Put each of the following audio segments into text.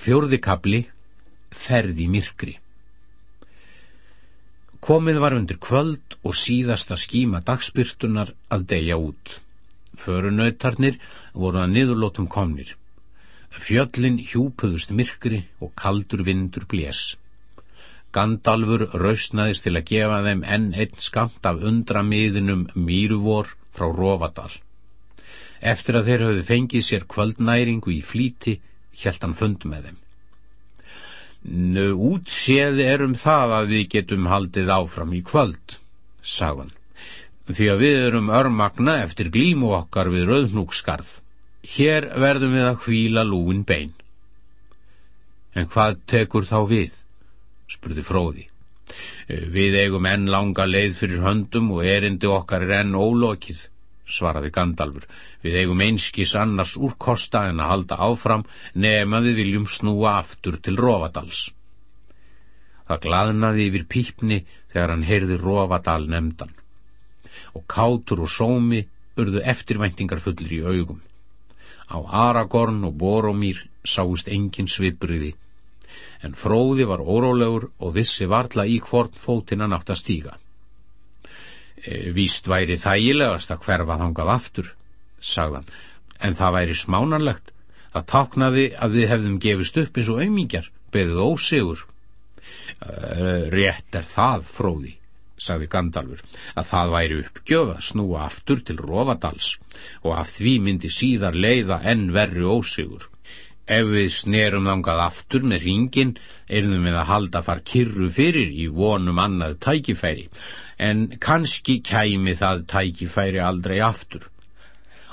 Fjórði kapli, ferði myrkri. Komið var undir kvöld og síðasta skíma dagspyrtunar að deyja út. Förunautarnir voru að niðurlótum komnir. Fjöllin hjúpuðust myrkri og kaldur vindur blés. Gandalfur rausnaðist til að gefa þeim enn einn skamt af undramiðinum mýruvor frá Rófadal. Eftir að þeir höfðu fengið sér kvöldnæringu í flíti, hjælt hann fund með þeim. Útséð er um það að við getum haldið áfram í kvöld, sagðan, því að við erum örmagna eftir glímu okkar við rauðnúkskarð. Hér verðum við að hvíla lúin bein. En hvað tekur þá við? spurði fróði. Við eigum enn langa leið fyrir höndum og erindi okkar er enn ólokið svaraði Gandalfur. Við eigum einskis annars úrkosta en að halda áfram nema við viljum snúa aftur til Rófadals. Það glaðnaði yfir pípni þegar hann heyrði Rófadal nefndan. Og kátur og sómi urðu eftirvæntingar fullir í augum. Á Aragorn og Boromír sáist engin svipriði, en fróði var órólegur og vissi varla í hvort fótina nátt að stíga. E, víst væri þægilegast að hverfa þangað aftur, sagðan, en það væri smánanlegt. Það táknaði að við hefðum gefist upp eins og auðmíkjar, beðið ósigur. E, rétt er það, fróði, sagði Gandalfur, að það væri uppgjöf að snúa aftur til Rófadals og af því myndi síðar leiða enn verri ósigur. Ef við snerum þangað aftur með ringin, erum við að halda þar kyrru fyrir í vonum annað tækifæri, en kannski kæmi það tækifæri aldrei aftur.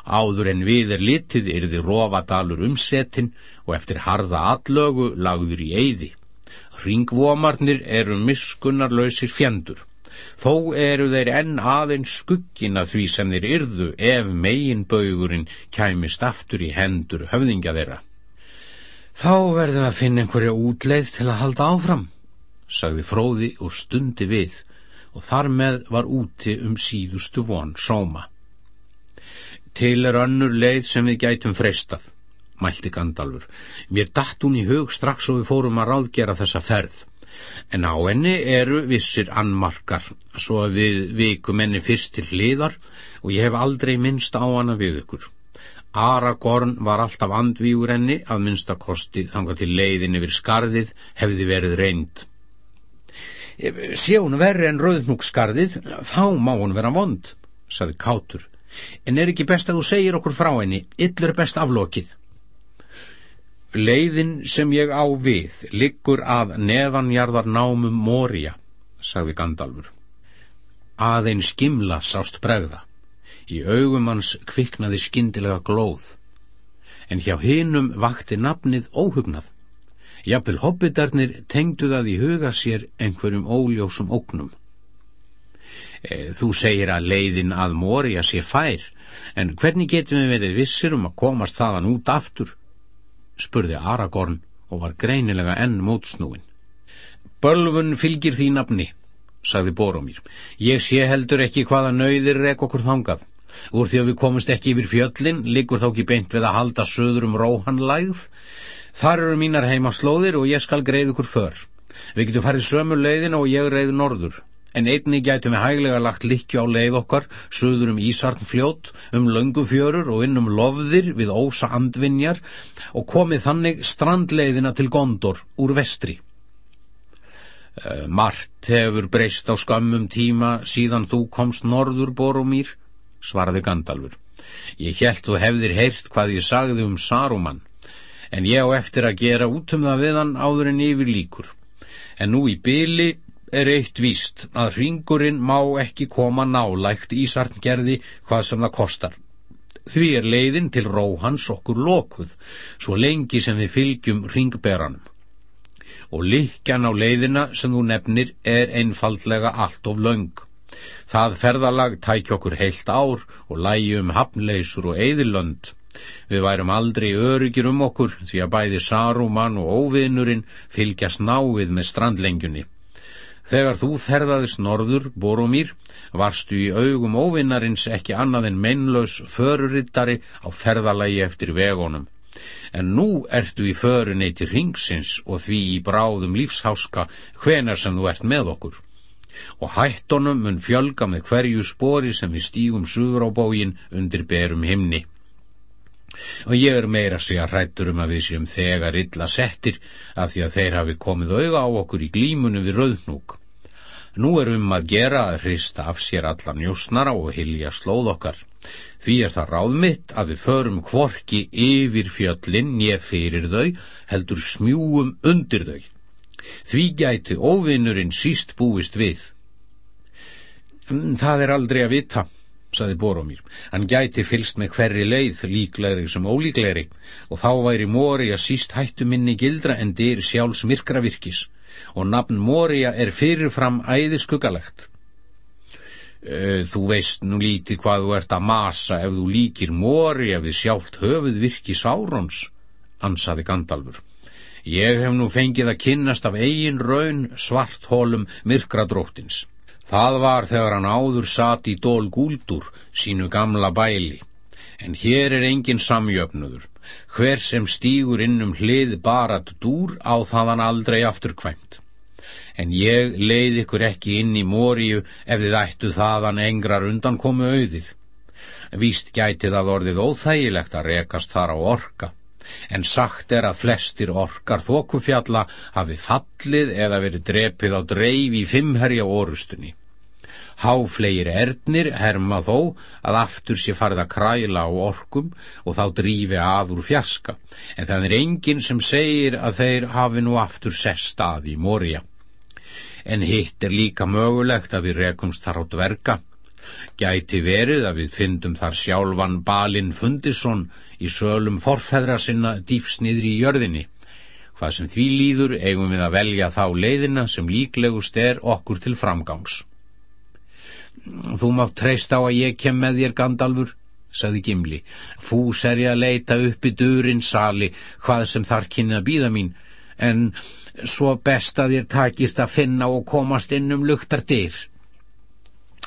Áður en við er litið yrði rofadalur umsetin og eftir harða allögu lagður í eyði. Ringvomarnir eru miskunnarlausir fjendur. Þó eru þeir enn aðeins skuggin af því sem þeir yrðu ef meginbaugurinn kæmist aftur í hendur höfðingja þeirra. Þá verðum að finna einhverja útleið til að halda áfram, sagði fróði og stundi við og þar með var úti um síðustu von sóma. Til er önnur leið sem við gætum freistað, mælti Gandalfur. Mér datt hún í hug strax og við fórum að ráðgera þessa ferð. En á henni eru vissir annmarkar, svo að við vikum henni fyrst til hliðar og ég hef aldrei minnst á hana við ykkur. Aragorn var alltaf andvígur henni, að minnsta kosti þanga til leiðin yfir skarðið hefði verið reynd sé hún verri en rauðnúkskarðið, þá má hún vera vond, saði Kátur. En er ekki best að þú segir okkur frá henni, yllur best aflokið. Leiðin sem ég á við liggur að neðanjarðar námum Mória, sagði Gandalfur. Aðeins skimla sást bregða. Í augum hans kviknaði skindilega glóð. En hjá hinum vakti nafnið óhugnað. Jafnvel hobbitarnir tengdu það í huga sér einhverjum óljósum ógnum. E, þú segir að leiðin að Mória sé fær, en hvernig getum við verið vissir um að komast þaðan út aftur? spurði Aragorn og var greinilega enn mótsnúin. Bölvun fylgir því nafni, sagði Boromír. Ég sé heldur ekki hvaða nöyðir rek okkur þangað. Úr því að við komumst ekki yfir fjöllin, liggur þá ekki beint við að halda söður um róhanlægð. Þar eru mínar heimaslóðir og ég skal greið ykkur för. Við getum farið sömu leiðin og ég reið norður. En einni gætum við hæglega lagt likju á leið okkar, söður um Ísarnfljót, um löngufjörur og inn um lofðir við ósa andvinjar og komið þannig strandleiðina til Gondor úr vestri. Uh, Mart hefur breyst á skammum tíma síðan þú komst norður, Boromír, svaraði Gandalfur. Ég held þú hefðir heyrt hvað ég sagði um Saruman en ég á eftir að gera út um það við hann áður en yfir líkur. En nú í byli er eitt víst að ringurinn má ekki koma nálægt í sarngerði hvað sem það kostar. Því er leiðin til róhans okkur lokuð, svo lengi sem við fylgjum ringberanum. Og likjan á leiðina sem þú nefnir er einfaldlega allt of laung. Það ferðalag tækja okkur heilt ár og lægi um hafnleysur og eðilönd Við værum aldrei öryggir um okkur því að bæði Saruman og óvinnurinn fylgjast náið með strandlengjunni. Þegar þú ferðaðist norður, Boromír, varstu í augum óvinnarins ekki annað en mennlaus förurittari á ferðalagi eftir vegonum. En nú ertu í förunni til ringsins og því í bráðum lífsháska hvenar sem þú ert með okkur. Og hættonum mun fjölga með hverju spori sem við stígum suður á bógin undir berum himni. Og ég er meira að segja hrættur um að við séum þegar illa settir af því að þeir hafi komið auga á okkur í glímunum við rauðnúk. Nú er um að gera að hrista af sér alla njósnara og hilja slóð okkar. Því er það ráðmitt að við förum kvorki yfir fjöllin nýja fyrir þau, heldur smjúum undir þau. Því gæti óvinnurinn síst búist við. Mm, það er aldrei að vita, saði Boromír. Hann gæti fylst með hverri leið, líklegri sem ólíklegri, og þá væri móri að síst hættu minni gildra en dyr sjálfs myrkravirkis og nafn Moria er fyrirfram æði skuggalegt. Eh, þú veist nú lítið hvað þú ert að masa ef þú líkir Moria við sjálft höfuð virki Sárons, ansaði Gandalfur. Ég hef nú fengið að kynnast af eigin raun svarthólum myrkradróttins. Það var þegar hann áður satt í dól gúldur sínu gamla bæli. En hér er engin samjöfnuður. Hver sem stígur innum hlið barat dúr á þaðan aldrei afturkvæmt. En ég leið ykkur ekki inn í Móriu ef þið ættu þaðan engrar undan komu auðið. Víst gæti það orðið óþægilegt að rekast þar á orka, en sagt er að flestir orkar þókufjalla hafi fallið eða verið drepið á dreif í fimmherja orustunni. Háflegir ernir herma þó að aftur sé farið að kræla á orkum og þá drífi að úr fjarska, en það er enginn sem segir að þeir hafi nú aftur sest að í morja. En hitt er líka mögulegt að við rekumst þar á dverga. Gæti verið að við fyndum þar sjálfan Balin Fundisson í sölum forfæðra sinna dýfsniðri í jörðinni. Hvað sem því líður eigum við að velja þá leiðina sem líklegust er okkur til framgangs. Þú mátt treyst á að ég kem með þér, Gandalfur, saði Gimli. Fús er ég að leita upp í durinn sali, hvað sem þar kynna býða mín, en svo best að þér takist að finna og komast inn um luktar dyr.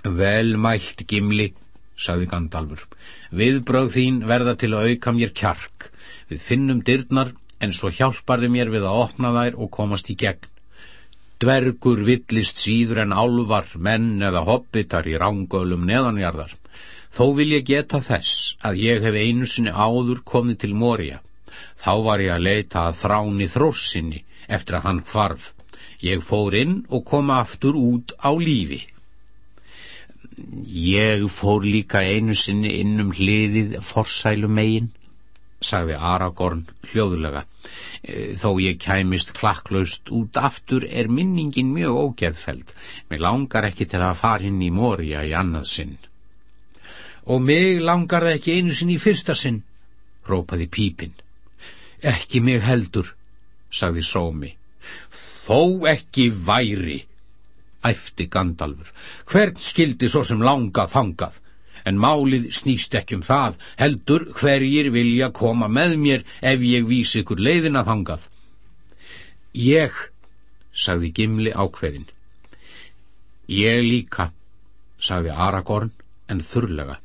Vel mælt, Gimli, saði Gandalfur. Viðbröð þín verða til að auka mér kjark. Við finnum dyrnar, en svo hjálpar þið mér við að opna þær og komast í gegn. Dvergur villist síður en álvar, menn eða hobbitar í rángölum neðanjarðar. Þó vil ég geta þess að ég hef einu sinni áður komið til Moria. Þá var ég að leita að þráni þróssinni eftir að hann hvarf. Ég fór inn og kom aftur út á lífi. Ég fór líka einu sinni inn um hliðið forsælum megin, sagði Aragorn hljóðulega. E, þó ég kæmist klakklaust út aftur er minningin mjög ógeðfeld. Mér langar ekki til að fara inn í Moria í annað sinn. Og mig langar það ekki einu sinn í fyrsta sinn, rópaði pípinn. Ekki mig heldur, sagði Sómi. Þó ekki væri, æfti Gandalfur. Hvern skildi svo sem langað fangað? en málið snýst ekki um það, heldur hverjir vilja koma með mér ef ég vísi ykkur leiðina þangað. Ég, sagði Gimli ákveðin. Ég líka, sagði Aragorn, en þurrlega.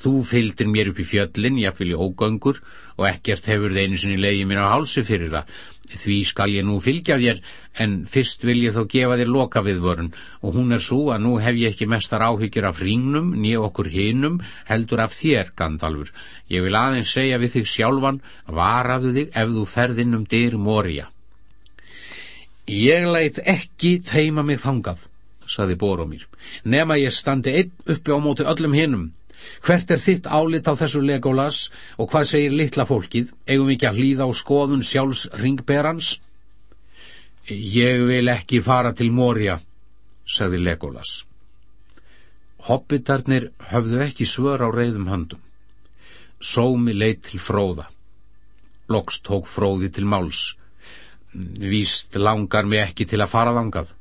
Þú fylgdir mér upp í fjöllin, ég fylgji ógöngur og ekkert hefur þeinu sinni leiði mér á hálsi fyrir það. Því skal ég nú fylgja þér, en fyrst vil ég þó gefa þér loka við vörun og hún er svo að nú hef ég ekki mestar áhyggjur af ringnum, nýja okkur hinnum, heldur af þér, Gandalfur. Ég vil aðeins segja við þig sjálfan, varaðu þig ef þú ferðinn um dyr morja. Ég læt ekki teima mig fangað, saði Boromír, nema ég standi einn uppi á móti öllum hinnum Hvert er þitt álit á þessu Legolas og hvað segir litla fólkið? Eigum ekki að hlýða á skoðun sjálfs ringberans? Ég vil ekki fara til Moria, sagði Legolas. Hobbitarnir höfðu ekki svör á reyðum handum. Sómi leitt til fróða. Loks tók fróði til máls. Víst langar mig ekki til að fara þangað,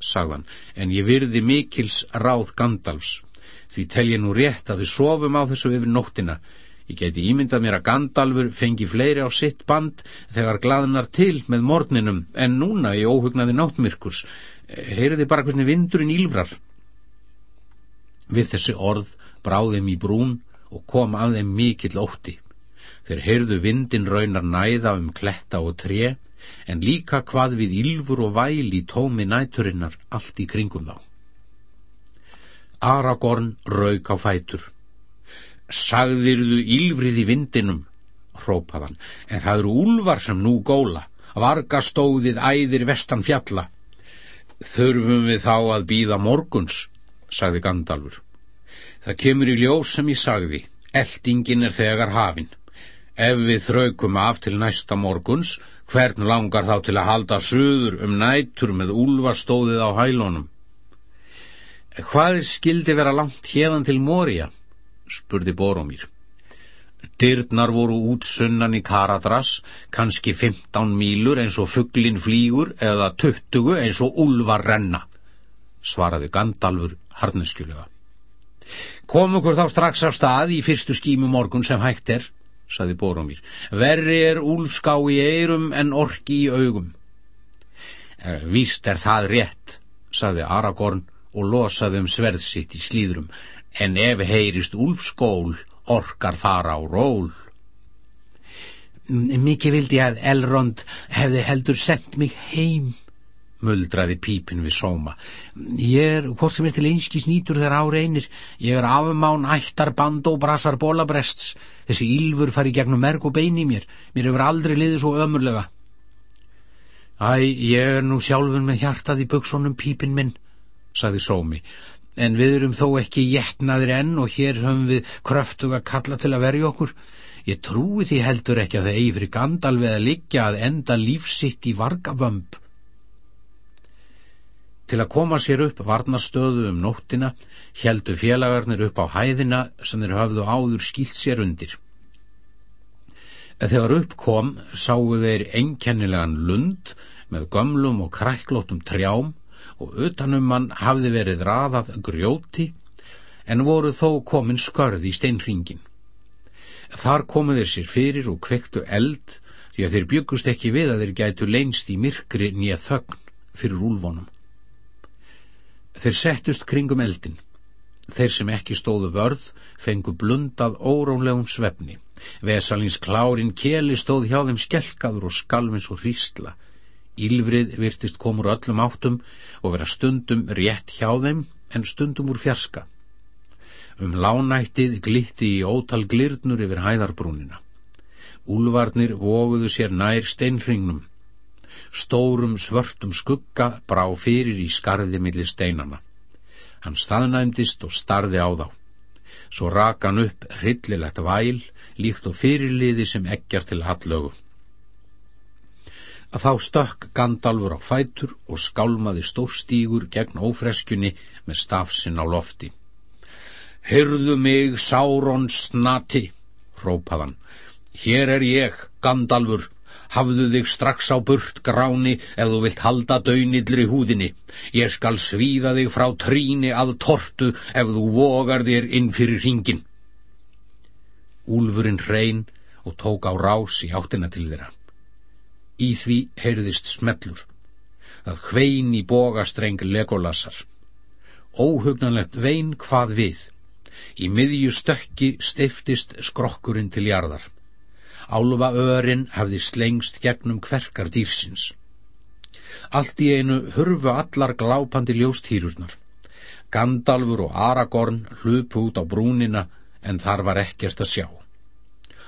sagðan, en ég virði mikils ráð Gandalfs því tel ég nú rétt að við sofum á þessu yfir nóttina. Ég geti ímyndað mér að Gandalfur fengi fleiri á sitt band þegar glaðnar til með morninum en núna í óhugnaði náttmyrkurs. Heyriði bara hvernig vindurinn ílfrar. Við þessi orð bráðum í brún og kom að þeim mikill ótti. Þeir heyrðu vindin raunar næða um kletta og tre, en líka hvað við ylfur og væl í tómi næturinnar allt í kringum þá. Aragorn rauk á fætur. Sagðirðu ylfrið í vindinum, hrópaðan, en það eru úlvar sem nú góla, vargastóðið æðir vestan fjalla. Þurfum við þá að býða morguns, sagði Gandalfur. Það kemur í ljós sem ég sagði, eldingin er þegar hafin. Ef við þraukum af til næsta morguns, hvern langar þá til að halda söður um nætur með úlvarstóðið á hælunum? Hvað skildi vera langt hérðan til Moria? spurði Boromír. Dyrnar voru út sunnan í Karadras, kannski 15 mílur eins og fugglin flýgur eða 20 eins og úlvar renna, svaraði Gandalfur harneskjulega. Kom okkur þá strax af stað í fyrstu skímu morgun sem hægt er, saði Boromír. Verri er úlská í eirum en orki í augum. Eh, víst er það rétt, saði Aragorn og losaði um sverðsitt í slíðrum, en ef heyrist úlfskól, orkar fara á ról. Mikið vildi að Elrond hefði heldur sendt mig heim, muldraði pípin við sóma. Ég er, hvort sem er til einskís nýtur þegar áreinir, ég er afmán ættar band og brasar bólabrests, þessi ylfur fari gegnum merg og bein í mér, mér hefur aldrei liðið svo ömurlega. Æ, ég er nú sjálfun með hjartað í buksonum pípin minn, saði sómi, en við erum þó ekki jætnaðir enn og hér höfum við kröftuga kalla til að verja okkur. Ég trúi því heldur ekki að það eifri gandal við að liggja að enda lífsitt í vargavömb. Til að koma sér upp varnastöðu um nóttina heldu félagarnir upp á hæðina sem þeir hafðu áður skilt sér undir. Þegar upp kom sáu þeir einkennilegan lund með gömlum og kræklótum trjám og utanum hann hafði verið raðað grjóti en voru þó komin skörð í steinringin. Þar komu þeir sér fyrir og kvektu eld því að þeir byggust ekki við að þeir gætu leinst í myrkri nýja þögn fyrir úlvonum. Þeir settust kringum eldin. Þeir sem ekki stóðu vörð fengu blundað órónlegum svefni. Vesalins klárin keli stóð hjá þeim skelkaður og skalvins og hrísla Ílfrið virtist komur öllum áttum og vera stundum rétt hjá þeim en stundum úr fjarska. Um lánættið glitti í ótal glirnur yfir hæðarbrúnina. Úlvarnir voguðu sér nær steinringnum. Stórum svörtum skugga brá fyrir í skarði millir steinana. Hann staðnæmdist og starði á þá. Svo raka hann upp hryllilegt væl líkt og fyrirliði sem eggjar til hallögu að þá stökk Gandalfur á fætur og skálmaði stórstígur gegn ófreskjunni með stafsinn á lofti. Hyrðu mig, Sáron snati, rópaðan. Hér er ég, Gandalfur, hafðu þig strax á burt gráni ef þú vilt halda döynillir í húðinni. Ég skal svíða þig frá tríni að tortu ef þú vogar þér inn fyrir hringin. Úlfurinn hrein og tók á rás í áttina til þeirra. Í því heyrðist smellur. Það hvein í bogastreng legolasar. Óhugnanlegt vein hvað við. Í miðju stökki stiftist skrokkurinn til jarðar. Álfa örin hafði slengst gegnum hverkar dýrsins. Allt í einu hurfu allar glápandi ljóstýrurnar. Gandalfur og Aragorn hlupu út á brúnina en þar var ekkert að sjá.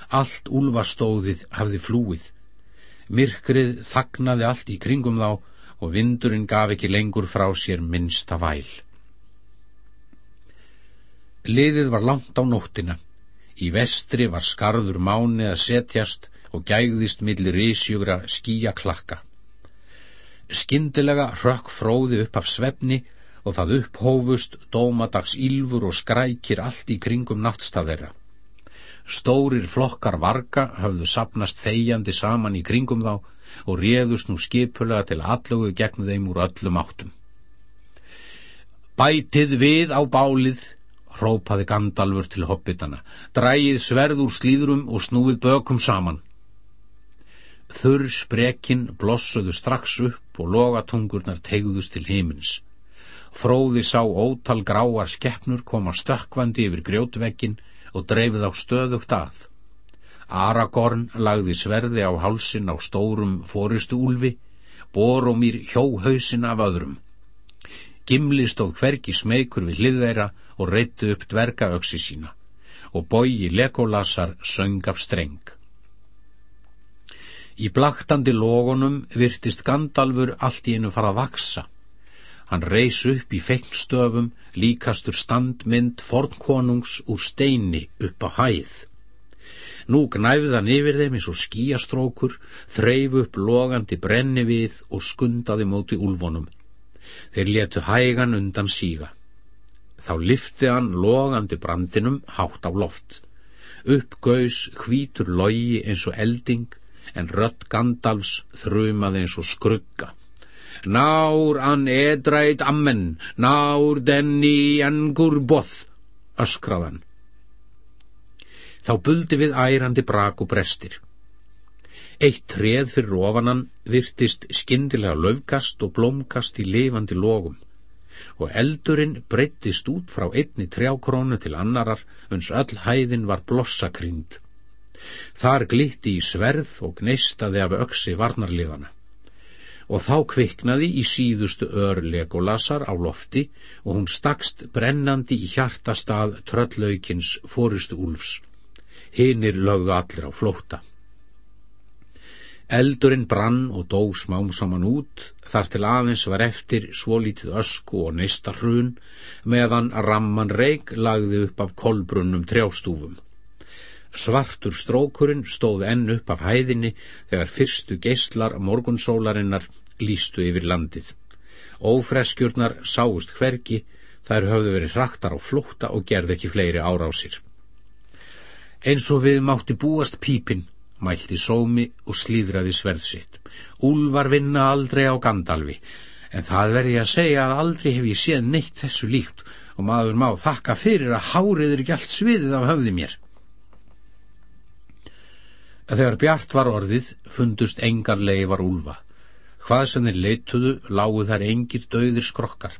Allt úlfastóðið hafði flúið Myrkrið þagnaði allt í kringum þá og vindurinn gaf ekki lengur frá sér minnsta væl. Liðið var langt á nóttina. Í vestri var skarður máni að setjast og gægðist millir risjugra skíja klakka. Skyndilega rökk fróði upp af svefni og það upphófust dómadags ílfur og skrækir allt í kringum náttstaðera. Stórir flokkar varga höfðu sapnast þegjandi saman í kringum þá og réðust nú skipulega til allugu gegn þeim úr öllum áttum. Bætið við á bálið, hrópaði Gandalfur til hobbitana, drægið sverð úr slíðrum og snúið bökum saman. Þurr sprekin blossuðu strax upp og logatungurnar tegðust til himins. Fróði sá ótal gráar skeppnur koma stökkvandi yfir grjótvekkin og dreifið á stöðugt að. Aragorn lagði sverði á hálsin á stórum fóristu úlfi, Boromír hjóhausin af öðrum. Gimli stóð hverki smeykur við hliðeira og reyttu upp dvergaöksi sína og bogi legolasar söng af streng. Í blaktandi logunum virtist Gandalfur allt í einu fara að vaksa. Hann reys upp í feikstöfum, líkastur standmynd fornkonungs úr steini upp á hæð. Nú gnæfðan yfir þeim eins og skíastrókur, þreif upp logandi brenni við og skundaði móti úlfonum. Þeir letu hægan undan síga. Þá lifti hann logandi brandinum hátt á loft. Uppgaus hvítur logi eins og elding, en rött Gandalfs þrumaði eins og skrugga. Nár an edræt ammen, nár denni engur boð, öskraðan þá buldi við ærandi brak og brestir. Eitt treð fyrir ofanan virtist skindilega löfkast og blómkast í lifandi logum og eldurinn breyttist út frá einni trjákrónu til annarar uns öll hæðin var blossakrynd. Þar glitti í sverð og gneistaði af öksi varnarliðana og þá kviknaði í síðustu örlegolasar á lofti og hún stakst brennandi í hjartastað tröllaukins fóristu úlfs hinnir lögðu allir á flóta. Eldurinn brann og dó smám saman út, þar til aðeins var eftir svolítið ösku og neista hrun, meðan ramman reik lagði upp af kolbrunnum trjástúfum. Svartur strókurinn stóð enn upp af hæðinni þegar fyrstu geistlar morgunsólarinnar lístu yfir landið. Ófreskjurnar sáust hvergi, þær höfðu verið hraktar á flótta og gerði ekki fleiri árásir. Eins og við mátti búast pípin, mælti sómi og slíðraði sverðsitt. Úlvar vinna aldrei á Gandalfi, en það verði að segja að aldrei hef ég séð neitt þessu líkt og maður má þakka fyrir að hárið ekki allt sviðið af höfði mér. Þegar bjart var orðið, fundust engar leifar úlfa. Hvað sem þeir leituðu, lágu þær engir döðir skrokkar.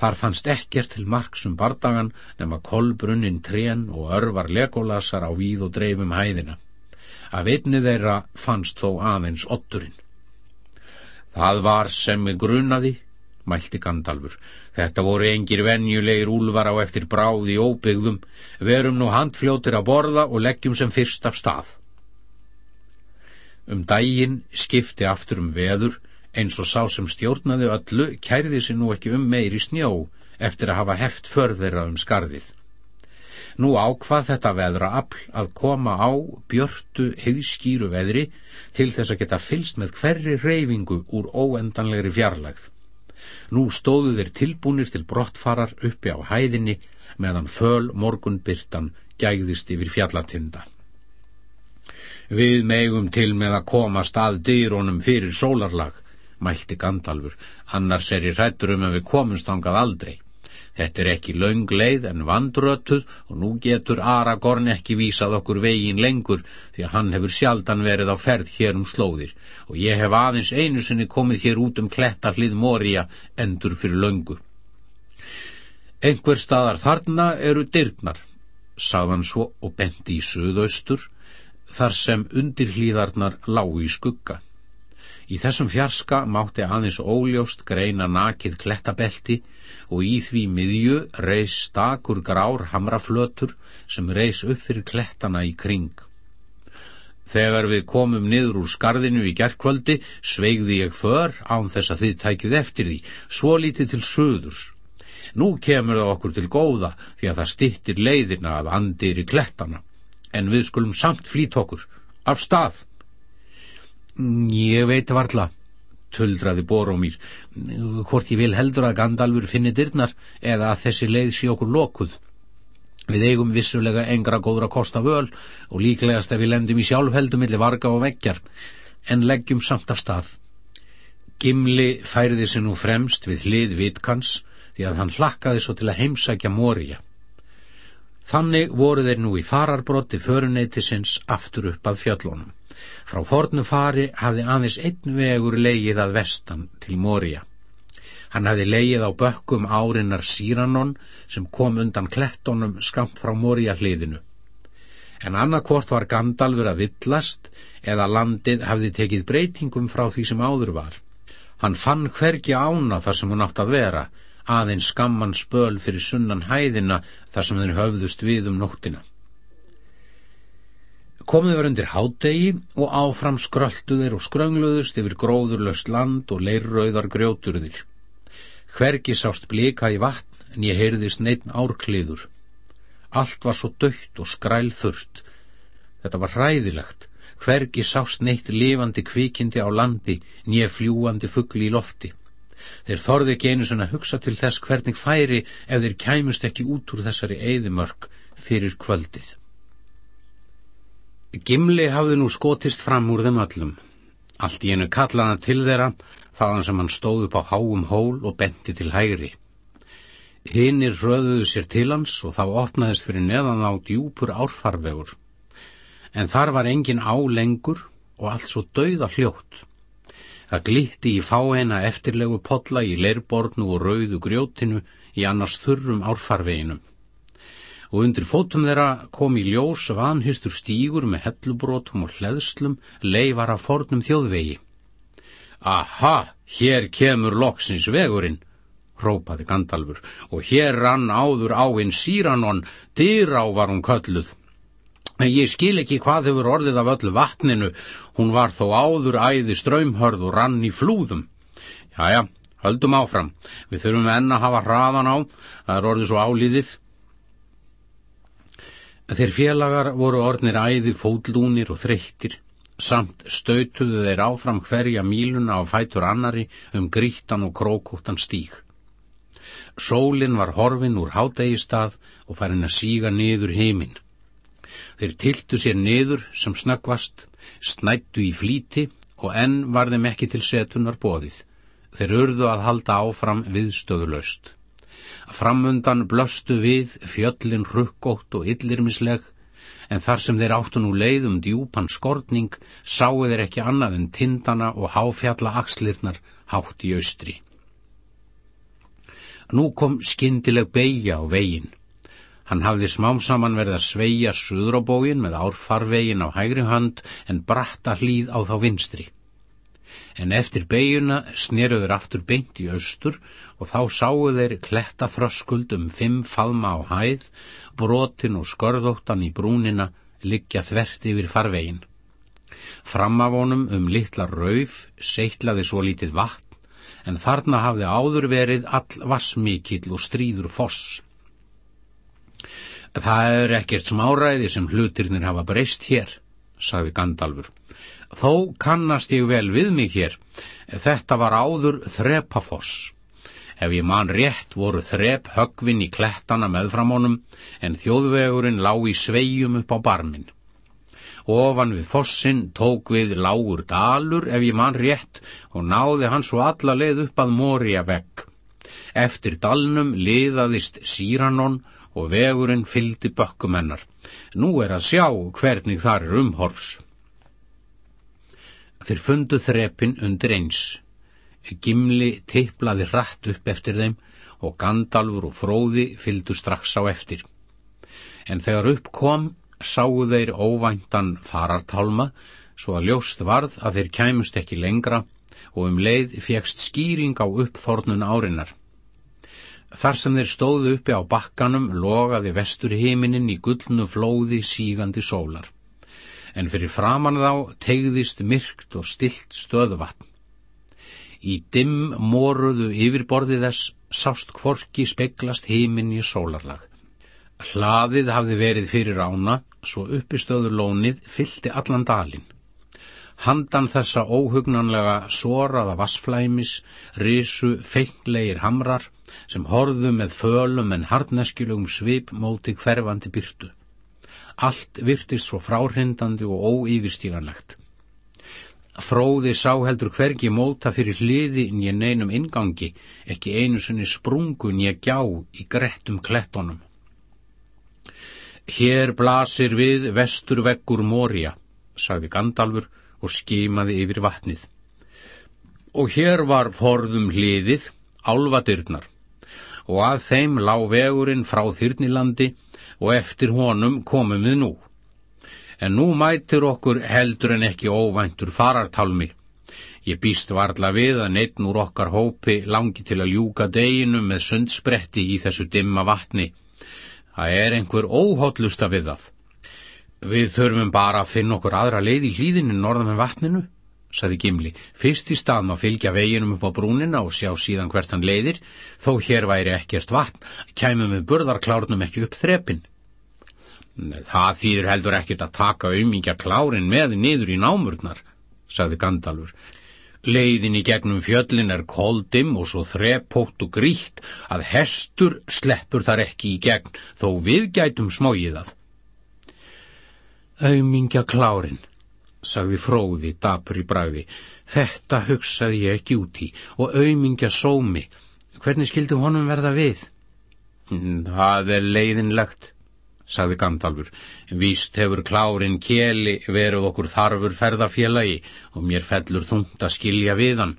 Þar fannst ekkert til marksum bardagan nema kolbrunnin trén og örvar legolasar á víð og dreifum hæðina. Af einni þeirra fannst þó aðeins otturinn. Það var sem grunaði, mælti Gandalfur. Þetta voru engir venjulegir úlvar á eftir bráði óbyggðum. Verum nú handfljótir að borða og leggjum sem fyrst af stað. Um dægin skipti aftur um veður eins og sá sem stjórnaði öllu kærði sér nú ekki um meiri snjó eftir að hafa heft förðeira um skarðið. Nú ákvað þetta veðra afl að koma á björtu heiðskýru veðri til þess að geta fylst með hverri reyfingu úr óendanlegri fjarlægð. Nú stóðu þeir tilbúnir til brottfarar uppi á hæðinni meðan föl morgunbyrtan gægðist yfir fjallatinda. Við megum til með að koma stað dýrónum fyrir sólarlag mælti Gandalfur, annars er ég hrættur um að við komumst ángað aldrei. Þetta er ekki laung leið en vandrötuð og nú getur Aragorn ekki vísað okkur vegin lengur því að hann hefur sjaldan verið á ferð hér um slóðir og ég hef aðeins einu sinni komið hér út um kletta hlið Moria endur fyrir laungu. Einhver staðar þarna eru dyrnar, sagðan svo og bendi í söðaustur, þar sem undir hlýðarnar lágu í skugga. Í þessum fjarska mátti aðeins óljóst greina nakið klettabelti og í því miðju reys stakur grár hamraflötur sem reys upp fyrir klettana í kring. Þegar við komum niður úr skarðinu í gerðkvöldi sveigði ég för án þess að þið tækjuð eftir því, svo lítið til söðurs. Nú kemur það okkur til góða því að það stittir leiðina að andir í klettana, en við skulum samt flýt okkur, af stað. Ég veit varla, tuldraði Boromír, hvort ég vil heldur að Gandalfur finni dyrnar eða að þessi leið sé okkur lokuð. Við eigum vissulega engra góðra kosta völ og líklegast ef við lendum í sjálfheldum millir varga og veggjar, en leggjum samt af stað. Gimli færiði sig nú fremst við hlið vitkans því að hann hlakkaði svo til að heimsækja Moria. Þannig voru þeir nú í fararbrotti föruneytisins aftur upp að fjöllunum. Frá fornu fari hafði aðeins einn vegur leigið að vestan til Moria. Hann hafði leigið á bökkum árinnar Síranon sem kom undan klettonum skamt frá Moria hliðinu. En annarkvort var Gandalfur að villast eða landið hafði tekið breytingum frá því sem áður var. Hann fann hvergi ána þar sem hún átt að vera, aðeins skamman spöl fyrir sunnan hæðina þar sem þeir höfðust við um nóttina. Komið var undir hádegi og áfram skrölduðir og skröngluðust yfir gróðurlöst land og leirrauðar grjóturðir. Hvergi sást blika í vatn en ég heyrðist neitt árkliður. Allt var svo dögt og skrælþurrt. Þetta var hræðilegt. Hvergi sást neitt lifandi kvikindi á landi, nýja fljúandi fuggli í lofti. Þeir þorði ekki einu svona hugsa til þess hvernig færi ef þeir kæmust ekki út úr þessari eyðimörk fyrir kvöldið. Gimli hafði nú skotist fram úr þeim öllum. Allt í einu kallaði til þeirra, þaðan sem hann stóð upp á háum hól og benti til hægri. Hinnir röðuðu sér til hans og þá opnaðist fyrir neðan á djúpur árfarvegur. En þar var engin á lengur og allt svo dauða hljótt. Það glitti í fáeina eftirlegu podla í leirbornu og rauðu grjótinu í annars þurrum árfarveginum og undir fótum þeirra kom í ljós vanhyrstur stígur með hellubrótum og hleðslum leifar af fornum þjóðvegi. Aha, hér kemur loksins vegurinn, hrópaði Gandalfur, og hér rann áður áinn síranon, dýrá var hún kölluð. Ég skil ekki hvað hefur orðið af öllu vatninu, hún var þó áður æði ströymhörð og rann í flúðum. Jæja, höldum áfram, við þurfum enna að hafa hraðan á, það er orðið svo álíðið. Þeir félagar voru orðnir æði fótlúnir og þreyttir, samt stautuðu þeir áfram hverja míluna á fætur annari um grítan og krókúttan stíg. Sólinn var horfin úr hádegi stað og farin að síga niður heiminn. Þeir tiltu sér niður sem snöggvast, snættu í flíti og enn var þeim ekki til setunar bóðið. Þeir urðu að halda áfram viðstöðulöst. Framundan blöstu við fjöllin rukkótt og illirmisleg, en þar sem þeir áttu nú leiðum djúpan skortning sáu þeir ekki annað en tindana og háfjalla axlirnar hátt í austri. Nú kom skindileg beigja á vegin. Hann hafði smám saman verið að sveia suðróbógin með árfarvegin á hægri hönd en bratta hlýð á þá vinstri en eftir beiguna sneruður aftur beint í austur og þá sáu þeir kletta þröskuld um fimm falma á hæð, brotin og skörðóttan í brúnina liggja þvert yfir farvegin. Fram af honum um litla rauf seittlaði svo lítið vatn, en þarna hafði áður verið all vassmikill og stríður foss. Það er ekkert smáræði sem hlutirnir hafa breyst hér, sagði Gandalfur. Þó kannast ég vel við mig hér. Þetta var áður þrepafoss. Ef ég man rétt voru þrep högvin í klettana meðframónum en þjóðvegurinn lá í sveijum upp á barmin. Ofan við fossin tók við lágur dalur ef ég man rétt og náði hann svo alla leið upp að morja vegg. Eftir dalnum liðaðist síranon og vegurinn fyldi bökkumennar. Nú er að sjá hvernig þar er umhorfs. Þeir fundu þrepin undir eins. Gimli teiplaði rætt upp eftir þeim og Gandalfur og Fróði fyldu strax á eftir. En þegar upp kom sáu þeir óvæntan farartálma svo að ljóst varð að þeir kæmust ekki lengra og um leið fegst skýring á uppþornun árinar. Þar sem þeir stóðu uppi á bakkanum logaði vestur heiminin í gullnu flóði sígandi sólar en fyrir framann þá tegðist myrkt og stilt stöðuvatn. Í dimm moruðu yfirborðið þess sást kvorki speglast heiminn í sólarlag. Hlaðið hafði verið fyrir ána, svo uppistöður lónið fylti allan dalin. Handan þessa óhugnanlega soraða vassflæmis risu feiklegir hamrar sem horðu með fölum en harneskjulugum svip móti hverfandi byrtu. Allt virtist svo fráhrindandi og óyfirstíganlegt. Fróði sá heldur hvergi móta fyrir hliði nýja neinum ingangi, ekki einu sunni sprungu nýja gjá í grettum klettonum. Hér blasir við vestur veggur Mória, sagði Gandalfur og skimaði yfir vatnið. Og hér var forðum hliðið, álvadirnar, og að þeim lág vegurinn frá Þyrnilandi og eftir honum komum við nú. En nú mætir okkur heldur en ekki óvæntur farartálmi. Ég býst varla við að neittn úr okkar hópi langi til að ljúka deginu með sundspretti í þessu dimma vatni. Það er einhver óhóttlusta við það. Við þurfum bara að finna okkur aðra leið í hlýðinu norðan með vatninu, saði Gimli. Fyrst í stað má fylgja veginum upp á brúnina og sjá síðan hvert hann leiðir, þó hér væri ekkert vatn, kæmum við burðarklárnum ekki upp þrepin. Það þýðir heldur ekkert að taka umíkja klárin með niður í námurnar, saði Gandalfur. Leiðin í gegnum fjöllin er koldim og svo þrepótt og grítt að hestur sleppur þar ekki í gegn þó við gætum smóið að. Aumingja klárin, sagði fróði dapur í bræði. Þetta hugsaði ég ekki út í og aumingja sómi. Hvernig skildi honum verða við? Það er leiðinlegt, sagði Gandalfur. Víst hefur klárin kjeli verið okkur þarfur ferðafélagi og mér fellur þungt að skilja við hann.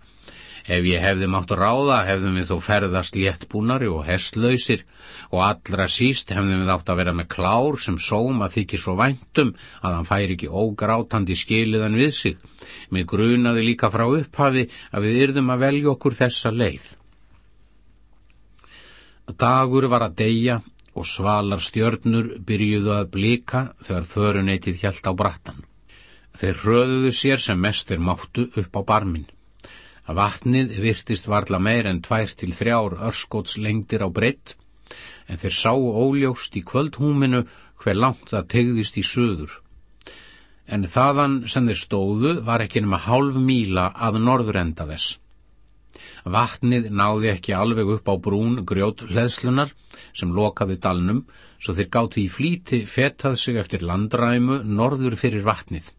Ef ég hefði mátt ráða hefðum við þó ferðast léttbúnari og hestlausir og allra síst hefðum við átt að vera með klár sem sóma þykir svo væntum að hann færi ekki ógrátandi skiliðan við sig. Mér grunaði líka frá upphafi að við yrðum að velja okkur þessa leið. Dagur var að deyja og svalar stjörnur byrjuðu að blika þegar föruneytið hjælt á brattan. Þeir röðuðu sér sem mestir máttu upp á barminn að vatnið virtist varla meir en tvær til þrjár örskóts lengdir á breytt, en þeir sáu óljóst í kvöldhúminu hver langt það tegðist í söður. En þaðan sem þeir stóðu var ekki nema hálf míla að norðrenda þess. Vatnið náði ekki alveg upp á brún grjót hleðslunar sem lokaði dalnum, svo þeir gáttu í flíti fetað sig eftir landræmu norður fyrir vatnið.